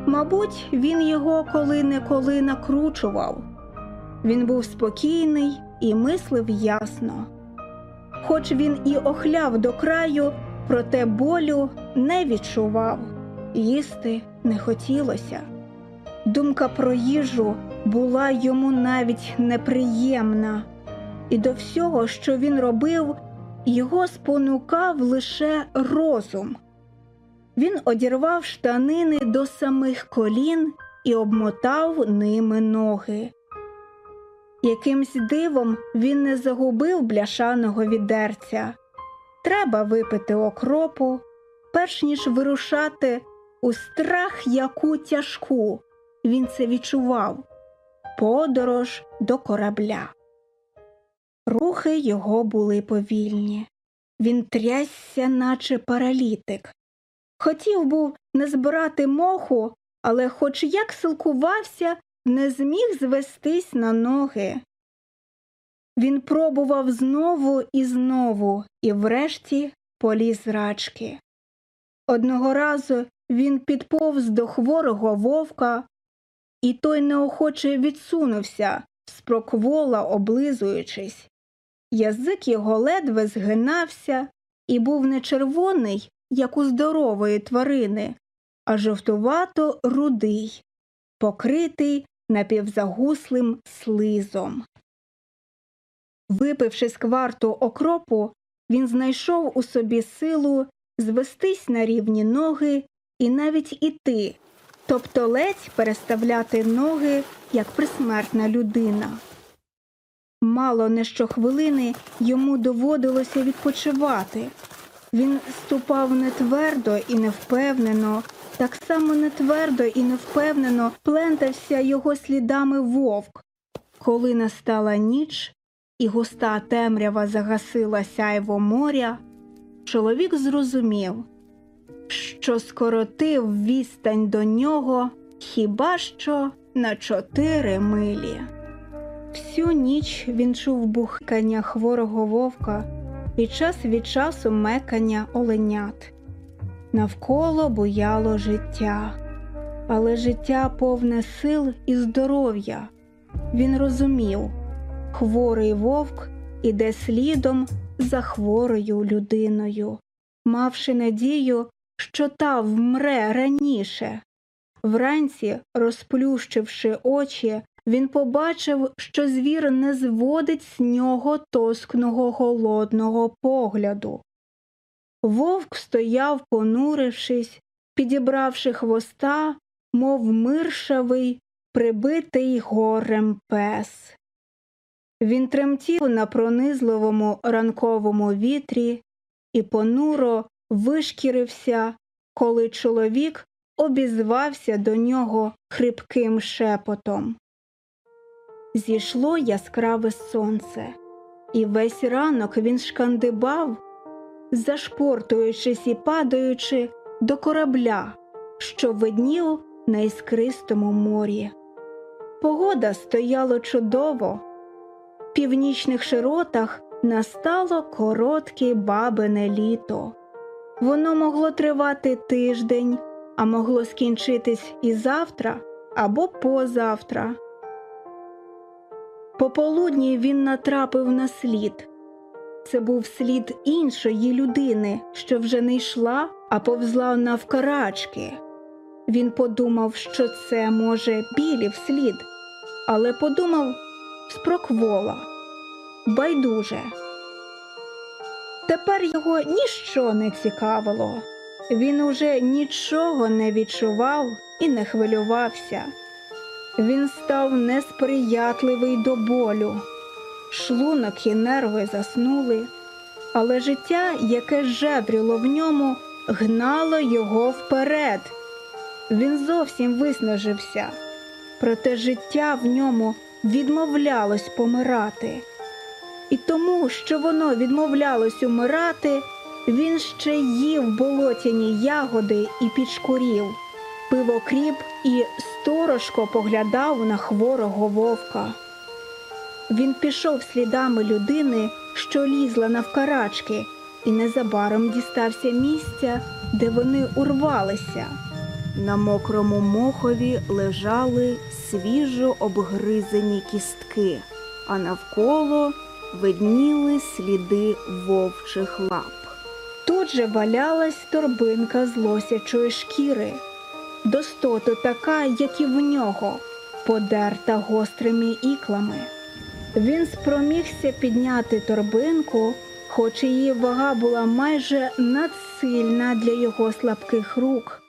Speaker 1: Мабуть, він його коли-неколи накручував. Він був спокійний і мислив ясно. Хоч він і охляв до краю, проте болю не відчував, їсти не хотілося. Думка про їжу була йому навіть неприємна, і до всього, що він робив, його спонукав лише розум. Він одірвав штанини до самих колін і обмотав ними ноги. Якимсь дивом він не загубив бляшаного відерця. Треба випити окропу, перш ніж вирушати у страх яку тяжку. Він це відчував подорож до корабля. Рухи його були повільні. Він трясся, наче паралітик. Хотів був не збирати моху, але, хоч як силкувався, не зміг звестись на ноги. Він пробував знову і знову і врешті поліз рачки. Одного разу він підповз до хворого вовка, і той неохоче відсунувся, спроквола облизуючись. Язик його ледве згинався і був не червоний, як у здорової тварини, а жовтувато рудий, покритий напівзагуслим слизом. Випивши з кварту окропу, він знайшов у собі силу звестись на рівні ноги і навіть іти, тобто ледь переставляти ноги як присмертна людина. Мало не щохвилини йому доводилося відпочивати. Він ступав не твердо і невпевнено, так само не твердо і невпевнено плентався його слідами вовк. Коли настала ніч і густа темрява загасила сяйво моря, чоловік зрозумів, що скоротив відстань до нього хіба що на чотири милі. Всю ніч він чув бухкання хворого вовка і час від часу мекання оленят. Навколо буяло життя, але життя повне сил і здоров'я. Він розумів, хворий вовк іде слідом за хворою людиною, мавши надію, що та вмре раніше. Вранці, розплющивши очі, він побачив, що звір не зводить з нього тоскного голодного погляду. Вовк стояв, понурившись, підібравши хвоста, мов миршавий, прибитий горем пес. Він тремтів на пронизливому ранковому вітрі і понуро вишкірився, коли чоловік обізвався до нього хрипким шепотом. Зійшло яскраве сонце, і весь ранок він шкандибав, зашпортуючись і падаючи до корабля, що виднів на іскристому морі. Погода стояла чудово. В північних широтах настало коротке бабине літо. Воно могло тривати тиждень, а могло скінчитись і завтра або позавтра. Пополудні він натрапив на слід. Це був слід іншої людини, що вже не йшла, а повзла навкарачки. Він подумав, що це, може, білів слід, але подумав спроквола, байдуже. Тепер його ніщо не цікавило. Він уже нічого не відчував і не хвилювався. Він став несприятливий до болю. Шлунок і нерви заснули, але життя, яке жебріло в ньому, гнало його вперед. Він зовсім виснажився, проте життя в ньому відмовлялось помирати. І тому, що воно відмовлялось умирати, він ще їв болотяні ягоди і підшкурів, пив окріп і сторожко поглядав на хворого вовка. Він пішов слідами людини, що лізла навкарачки, і незабаром дістався місця, де вони урвалися. На мокрому мохові лежали свіжо обгризані кістки, а навколо видніли сліди вовчих лап. Тут же валялась торбинка з лосячої шкіри, достоту така, як і в нього, подерта гострими іклами. Він спромігся підняти торбинку, хоч її вага була майже надсильна для його слабких рук.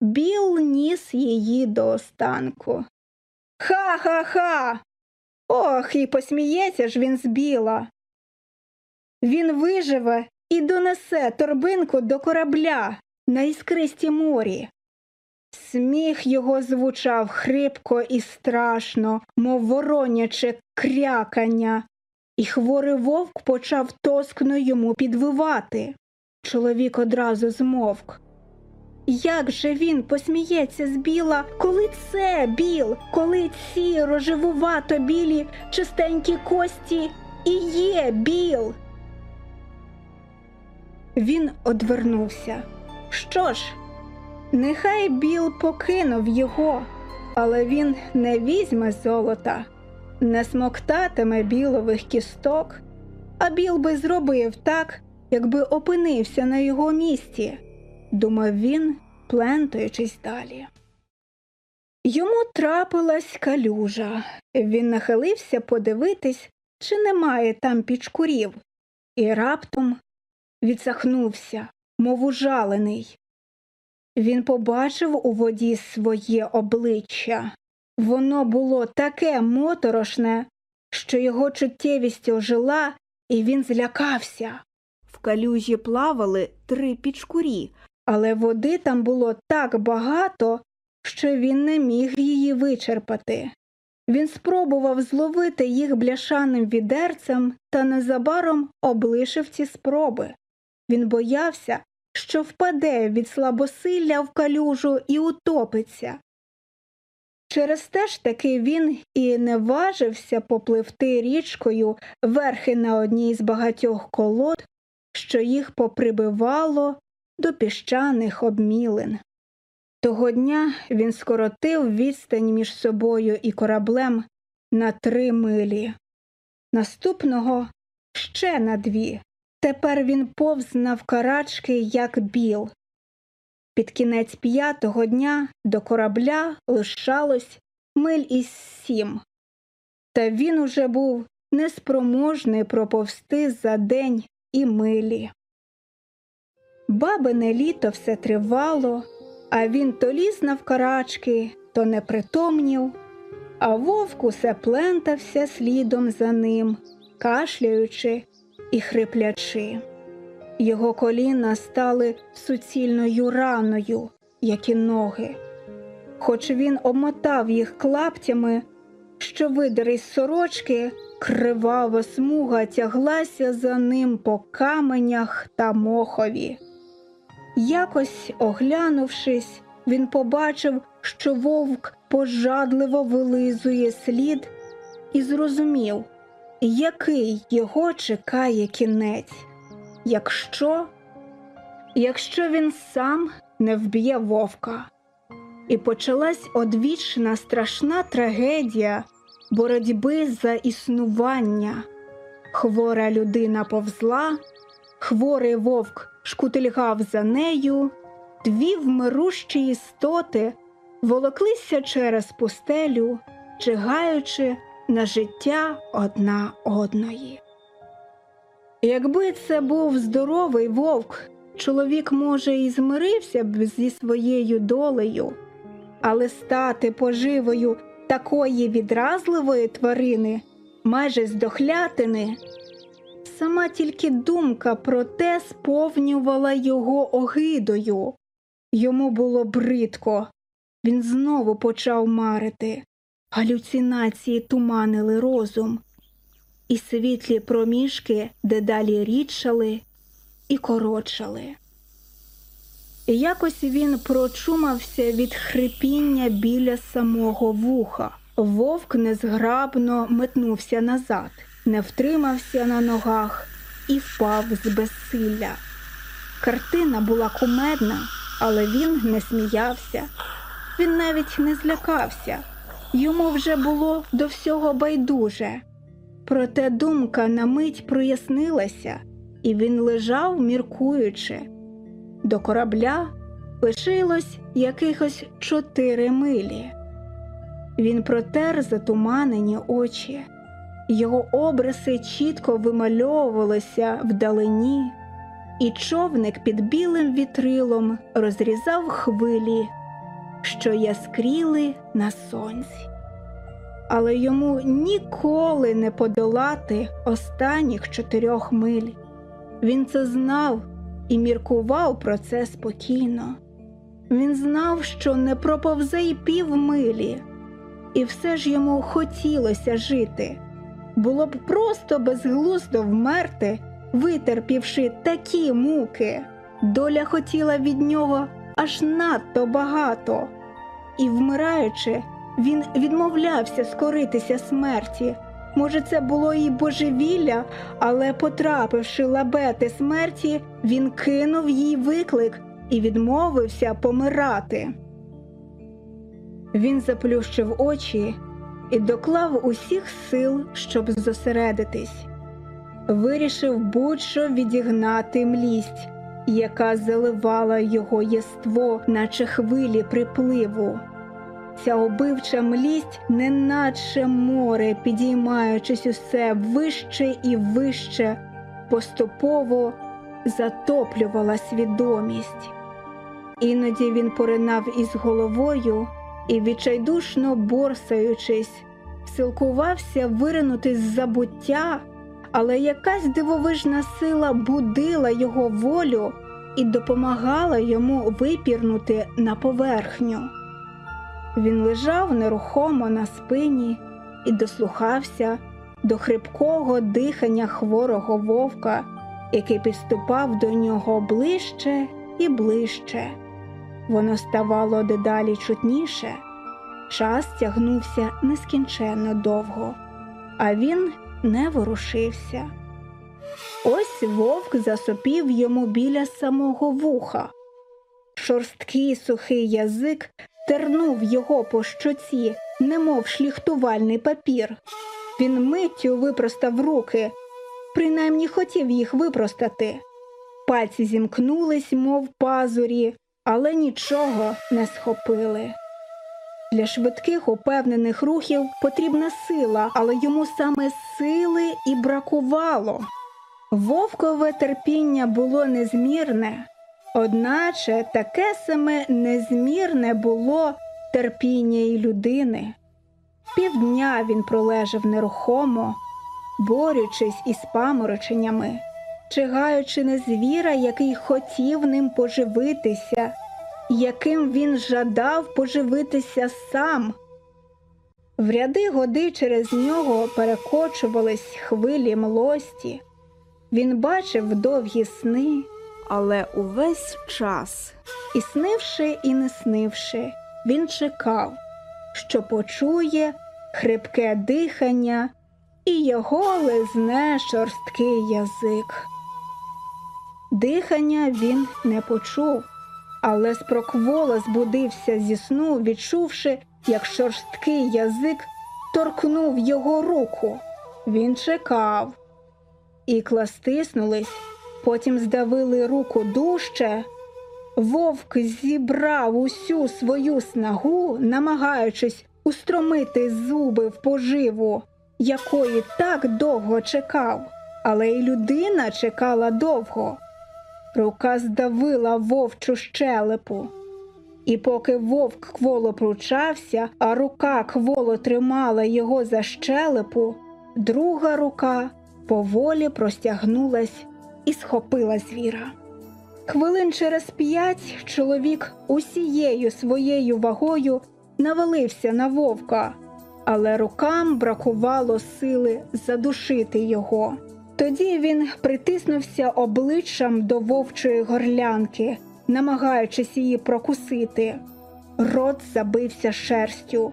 Speaker 1: Біл ніс її до останку. Ха-ха-ха. Ох, і посміється ж він з біла. Він виживе і донесе торбинку до корабля на іскристі морі. Сміх його звучав хрипко і страшно, мов вороняче крякання, і хворий вовк почав тоскно йому підвивати. Чоловік одразу змовк. Як же він посміється з біла, коли це біл, коли ці рожевувато білі чистенькі кості і є біл? Він одвернувся. Що ж, нехай біл покинув його, але він не візьме золота, не смоктатиме білових кісток, а біл би зробив так, якби опинився на його місці, думав він, плентаючись далі. Йому трапилась калюжа. Він нахилився подивитись, чи немає там пічкурів, і раптом відсахнувся, мов ужалений. Він побачив у воді своє обличчя. Воно було таке моторошне, що його чуттєвість ожила, і він злякався. В калюжі плавали три пічкурі, але води там було так багато, що він не міг її вичерпати. Він спробував зловити їх бляшаним відерцем та незабаром облишив ці спроби. Він боявся, що впаде від слабосилля в калюжу і утопиться. Через те ж таки він і не важився попливти річкою верхи на одній з багатьох колод, що їх поприбивало до піщаних обмілин. Того дня він скоротив відстань між собою і кораблем на три милі. Наступного ще на дві. Тепер він повз навкарачки, як біл. Під кінець п'ятого дня до корабля лишалось миль із сім, та він уже був неспроможний проповсти за день і милі. Бабине літо все тривало, А він то ліз навкарачки, то не притомнів, а вовк усе плентався слідом за ним, кашляючи і хриплячи. Його коліна стали суцільною раною, як і ноги. Хоч він обмотав їх клаптями, що видер із сорочки, кривава смуга тяглася за ним по каменях та мохові. Якось оглянувшись, він побачив, що вовк пожадливо вилизує слід і зрозумів, який його чекає кінець. Якщо, якщо він сам не вб'є вовка. І почалась одвічна страшна трагедія боротьби за існування. Хвора людина повзла, хворий вовк шкутильгав за нею, дві вмирущі істоти волоклися через пустелю, чигаючи на життя одна одної. Якби це був здоровий вовк, чоловік, може, і змирився б зі своєю долею, але стати поживою такої відразливої тварини, майже здохлятини, сама тільки думка про те сповнювала його огидою. Йому було бридко, він знову почав марити, галюцинації туманили розум і світлі проміжки дедалі рідшали і коротшали. Якось він прочумався від хрипіння біля самого вуха. Вовк незграбно метнувся назад, не втримався на ногах і впав з безсилля. Картина була кумедна, але він не сміявся, він навіть не злякався, йому вже було до всього байдуже. Проте думка на мить прояснилася, і він лежав, міркуючи. До корабля лишилось якихось чотири милі. Він протер затуманені очі, його обриси чітко вимальовувалися вдалині, і човник під білим вітрилом розрізав хвилі, що яскріли на сонці але йому ніколи не подолати останніх чотирьох миль. Він це знав і міркував про це спокійно. Він знав, що не проповзе й півмилі, і все ж йому хотілося жити. Було б просто безглуздо вмерти, витерпівши такі муки. Доля хотіла від нього аж надто багато, і, вмираючи, він відмовлявся скоритися смерті. Може, це було і божевілля, але, потрапивши лабети смерті, він кинув їй виклик і відмовився помирати. Він заплющив очі і доклав усіх сил, щоб зосередитись. Вирішив будь-що відігнати млість, яка заливала його єство, наче хвилі припливу. Ця убивча млість, неначе море, підіймаючись усе вище і вище, поступово затоплювала свідомість. Іноді він поринав із головою і, відчайдушно борсаючись, силкувався виринути з забуття, але якась дивовижна сила будила його волю і допомагала йому випірнути на поверхню. Він лежав нерухомо на спині і дослухався до хрипкого дихання хворого вовка, який підступав до нього ближче і ближче. Воно ставало дедалі чутніше, час тягнувся нескінченно довго, а він не ворушився. Ось вовк засопів йому біля самого вуха. Шорсткий сухий язик тернув його по щоці, немов шліхтувальний папір. Він миттю випростав руки, принаймні хотів їх випростати. Пальці зімкнулись, мов пазурі, але нічого не схопили. Для швидких упевнених рухів потрібна сила, але йому саме сили і бракувало. Вовкове терпіння було незмірне, Одначе таке саме незмірне було терпіння й людини. Півдня він пролежав нерухомо, борючись із памороченнями, чигаючи на звіра, який хотів ним поживитися, яким він жадав поживитися сам. В ряди годи через нього перекочувались хвилі млості. Він бачив довгі сни,
Speaker 2: Але увесь час
Speaker 1: і снивши, і не снивши, він чекав, що почує хрипке дихання і його лизне шорсткий язик. Дихання він не почув, але спроквола збудився зі сну, відчувши, як шорсткий язик торкнув його руку. Він чекав. Ікла стиснулись, потім здавили руку дужче. Вовк зібрав усю свою снагу, намагаючись устромити зуби в поживу, якої так довго чекав, але й людина чекала довго. Рука здавила вовчу щелепу. І поки вовк кволо пручався, а рука кволо тримала його за щелепу, друга рука поволі простягнулась і схопила звіра. Хвилин через п'ять чоловік усією своєю вагою навалився на вовка, але рукам бракувало сили задушити його. Тоді він притиснувся обличчям до вовчої горлянки, намагаючись її прокусити. Рот забився шерстю.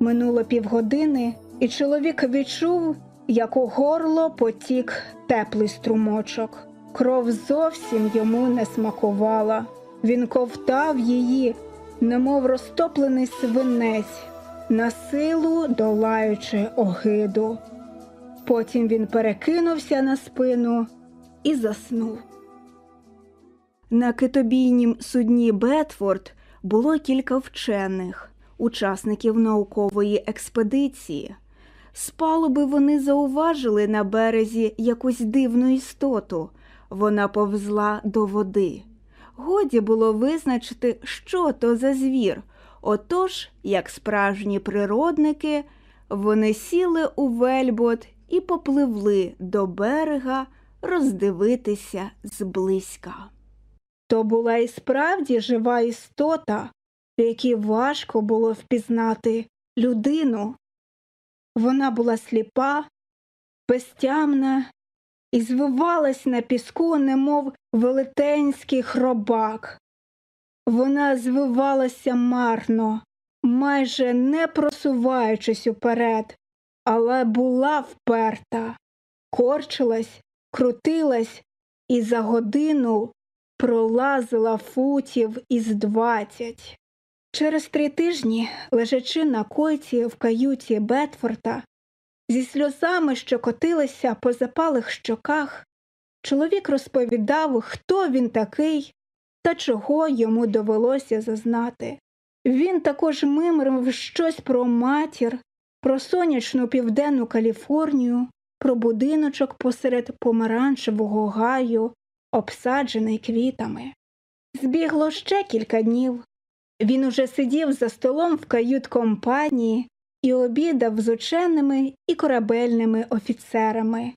Speaker 1: Минуло півгодини, і чоловік відчув, як у горло потік теплий струмочок. Кров зовсім йому не смакувала. Він ковтав її, немов розтоплений свинець, на силу долаючи огиду. Потім він перекинувся на спину і заснув.
Speaker 2: на китобійнім судні Бетфорд було кілька вчених, учасників наукової експедиції. З палуби вони зауважили на березі якусь дивну істоту. Вона повзла до води. Годі було визначити, що то за звір. Отож, як справжні природники, вони сіли у вельбот і попливли до берега роздивитися зблизька.
Speaker 1: То була і справді жива істота, в якій важко було впізнати людину. Вона була сліпа, безтямна і звивалась на піску, немов велетенський хробак. Вона звивалася марно, майже не просуваючись уперед, але була вперта, корчилась, крутилась і за годину пролазила футів із двадцять. Через три тижні, лежачи на койці в каюті Бетфорта, зі сльозами, що котилися по запалих щоках, чоловік розповідав, хто він такий та чого йому довелося зазнати. Він також мимрив щось про матір, про сонячну південну Каліфорнію, про будиночок посеред помаранчевого гаю, обсаджений квітами. Збігло ще кілька днів. Він уже сидів за столом в кают-компанії і обідав з ученими і корабельними офіцерами.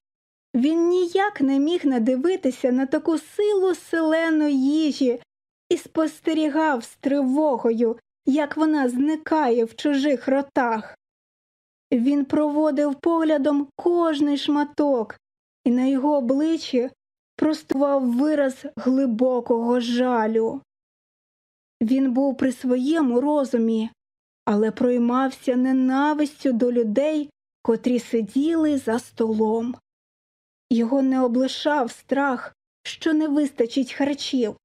Speaker 1: Він ніяк не міг надивитися на таку силу селену їжі і спостерігав з тривогою, як вона зникає в чужих ротах. Він проводив поглядом кожний шматок, і на його обличчі простував вираз глибокого жалю. Він був при своєму розумі, але проймався ненавистю до людей, котрі сиділи за столом. Його не облишав страх, що не вистачить харчів.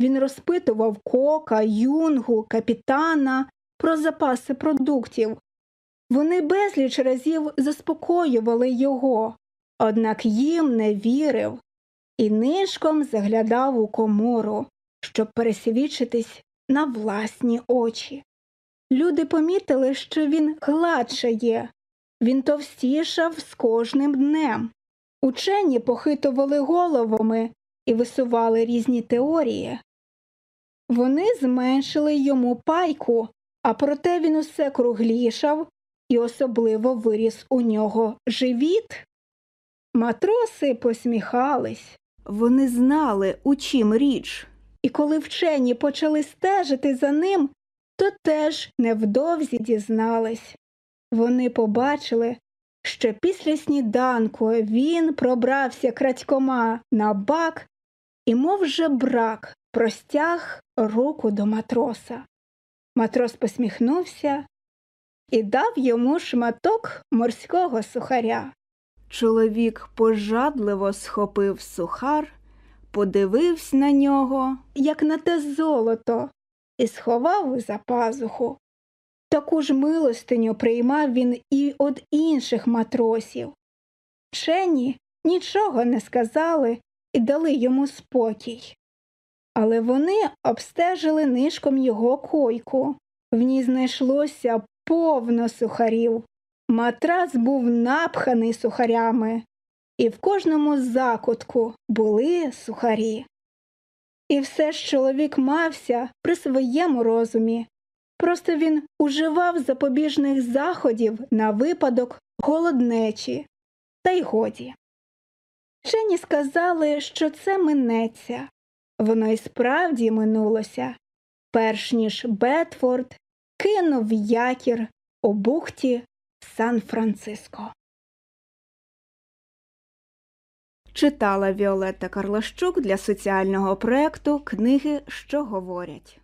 Speaker 1: Він розпитував кока, юнгу, капітана про запаси продуктів. Вони безліч разів заспокоювали його, однак їм не вірив і нишком заглядав у комору, щоб пересвідчитись на власні очі. Люди помітили, що він гладшає, він товстішав з кожним днем. Учені похитували головами, і висували різні теорії. Вони зменшили йому пайку, а проте він усе круглішав і особливо виріс у нього живіт. Матроси посміхались,
Speaker 2: Вони знали, у чим річ.
Speaker 1: і коли вчені почали стежити за ним, то теж невдовзі дізнались. Вони побачили, що після сніданку він пробрався крадькома на бак і, мов жебрак, простяг руку до матроса. Матрос посміхнувся і дав йому шматок морського сухаря.
Speaker 2: Чоловік пожадливо схопив сухар, подивився на нього.
Speaker 1: як на те золото, і сховав за пазуху. Таку ж милостиню приймав він і від інших матросів. Вчені нічого не сказали і дали йому спокій. Але вони обстежили нишком його койку. В ній знайшлося повно сухарів. Матрас був напханий сухарями, і в кожному закутку були сухарі. І все ж чоловік мався при своєму розумі. Просто він уживав запобіжних заходів на випадок голоднечі, та й годі. Вчені сказали, що це минеться. Воно й справді минулося, перш ніж Бетфорд кинув якір у бухті Сан-Франциско.
Speaker 2: Читала Віолетта Карлащук для соціального проекту Книги, що говорять.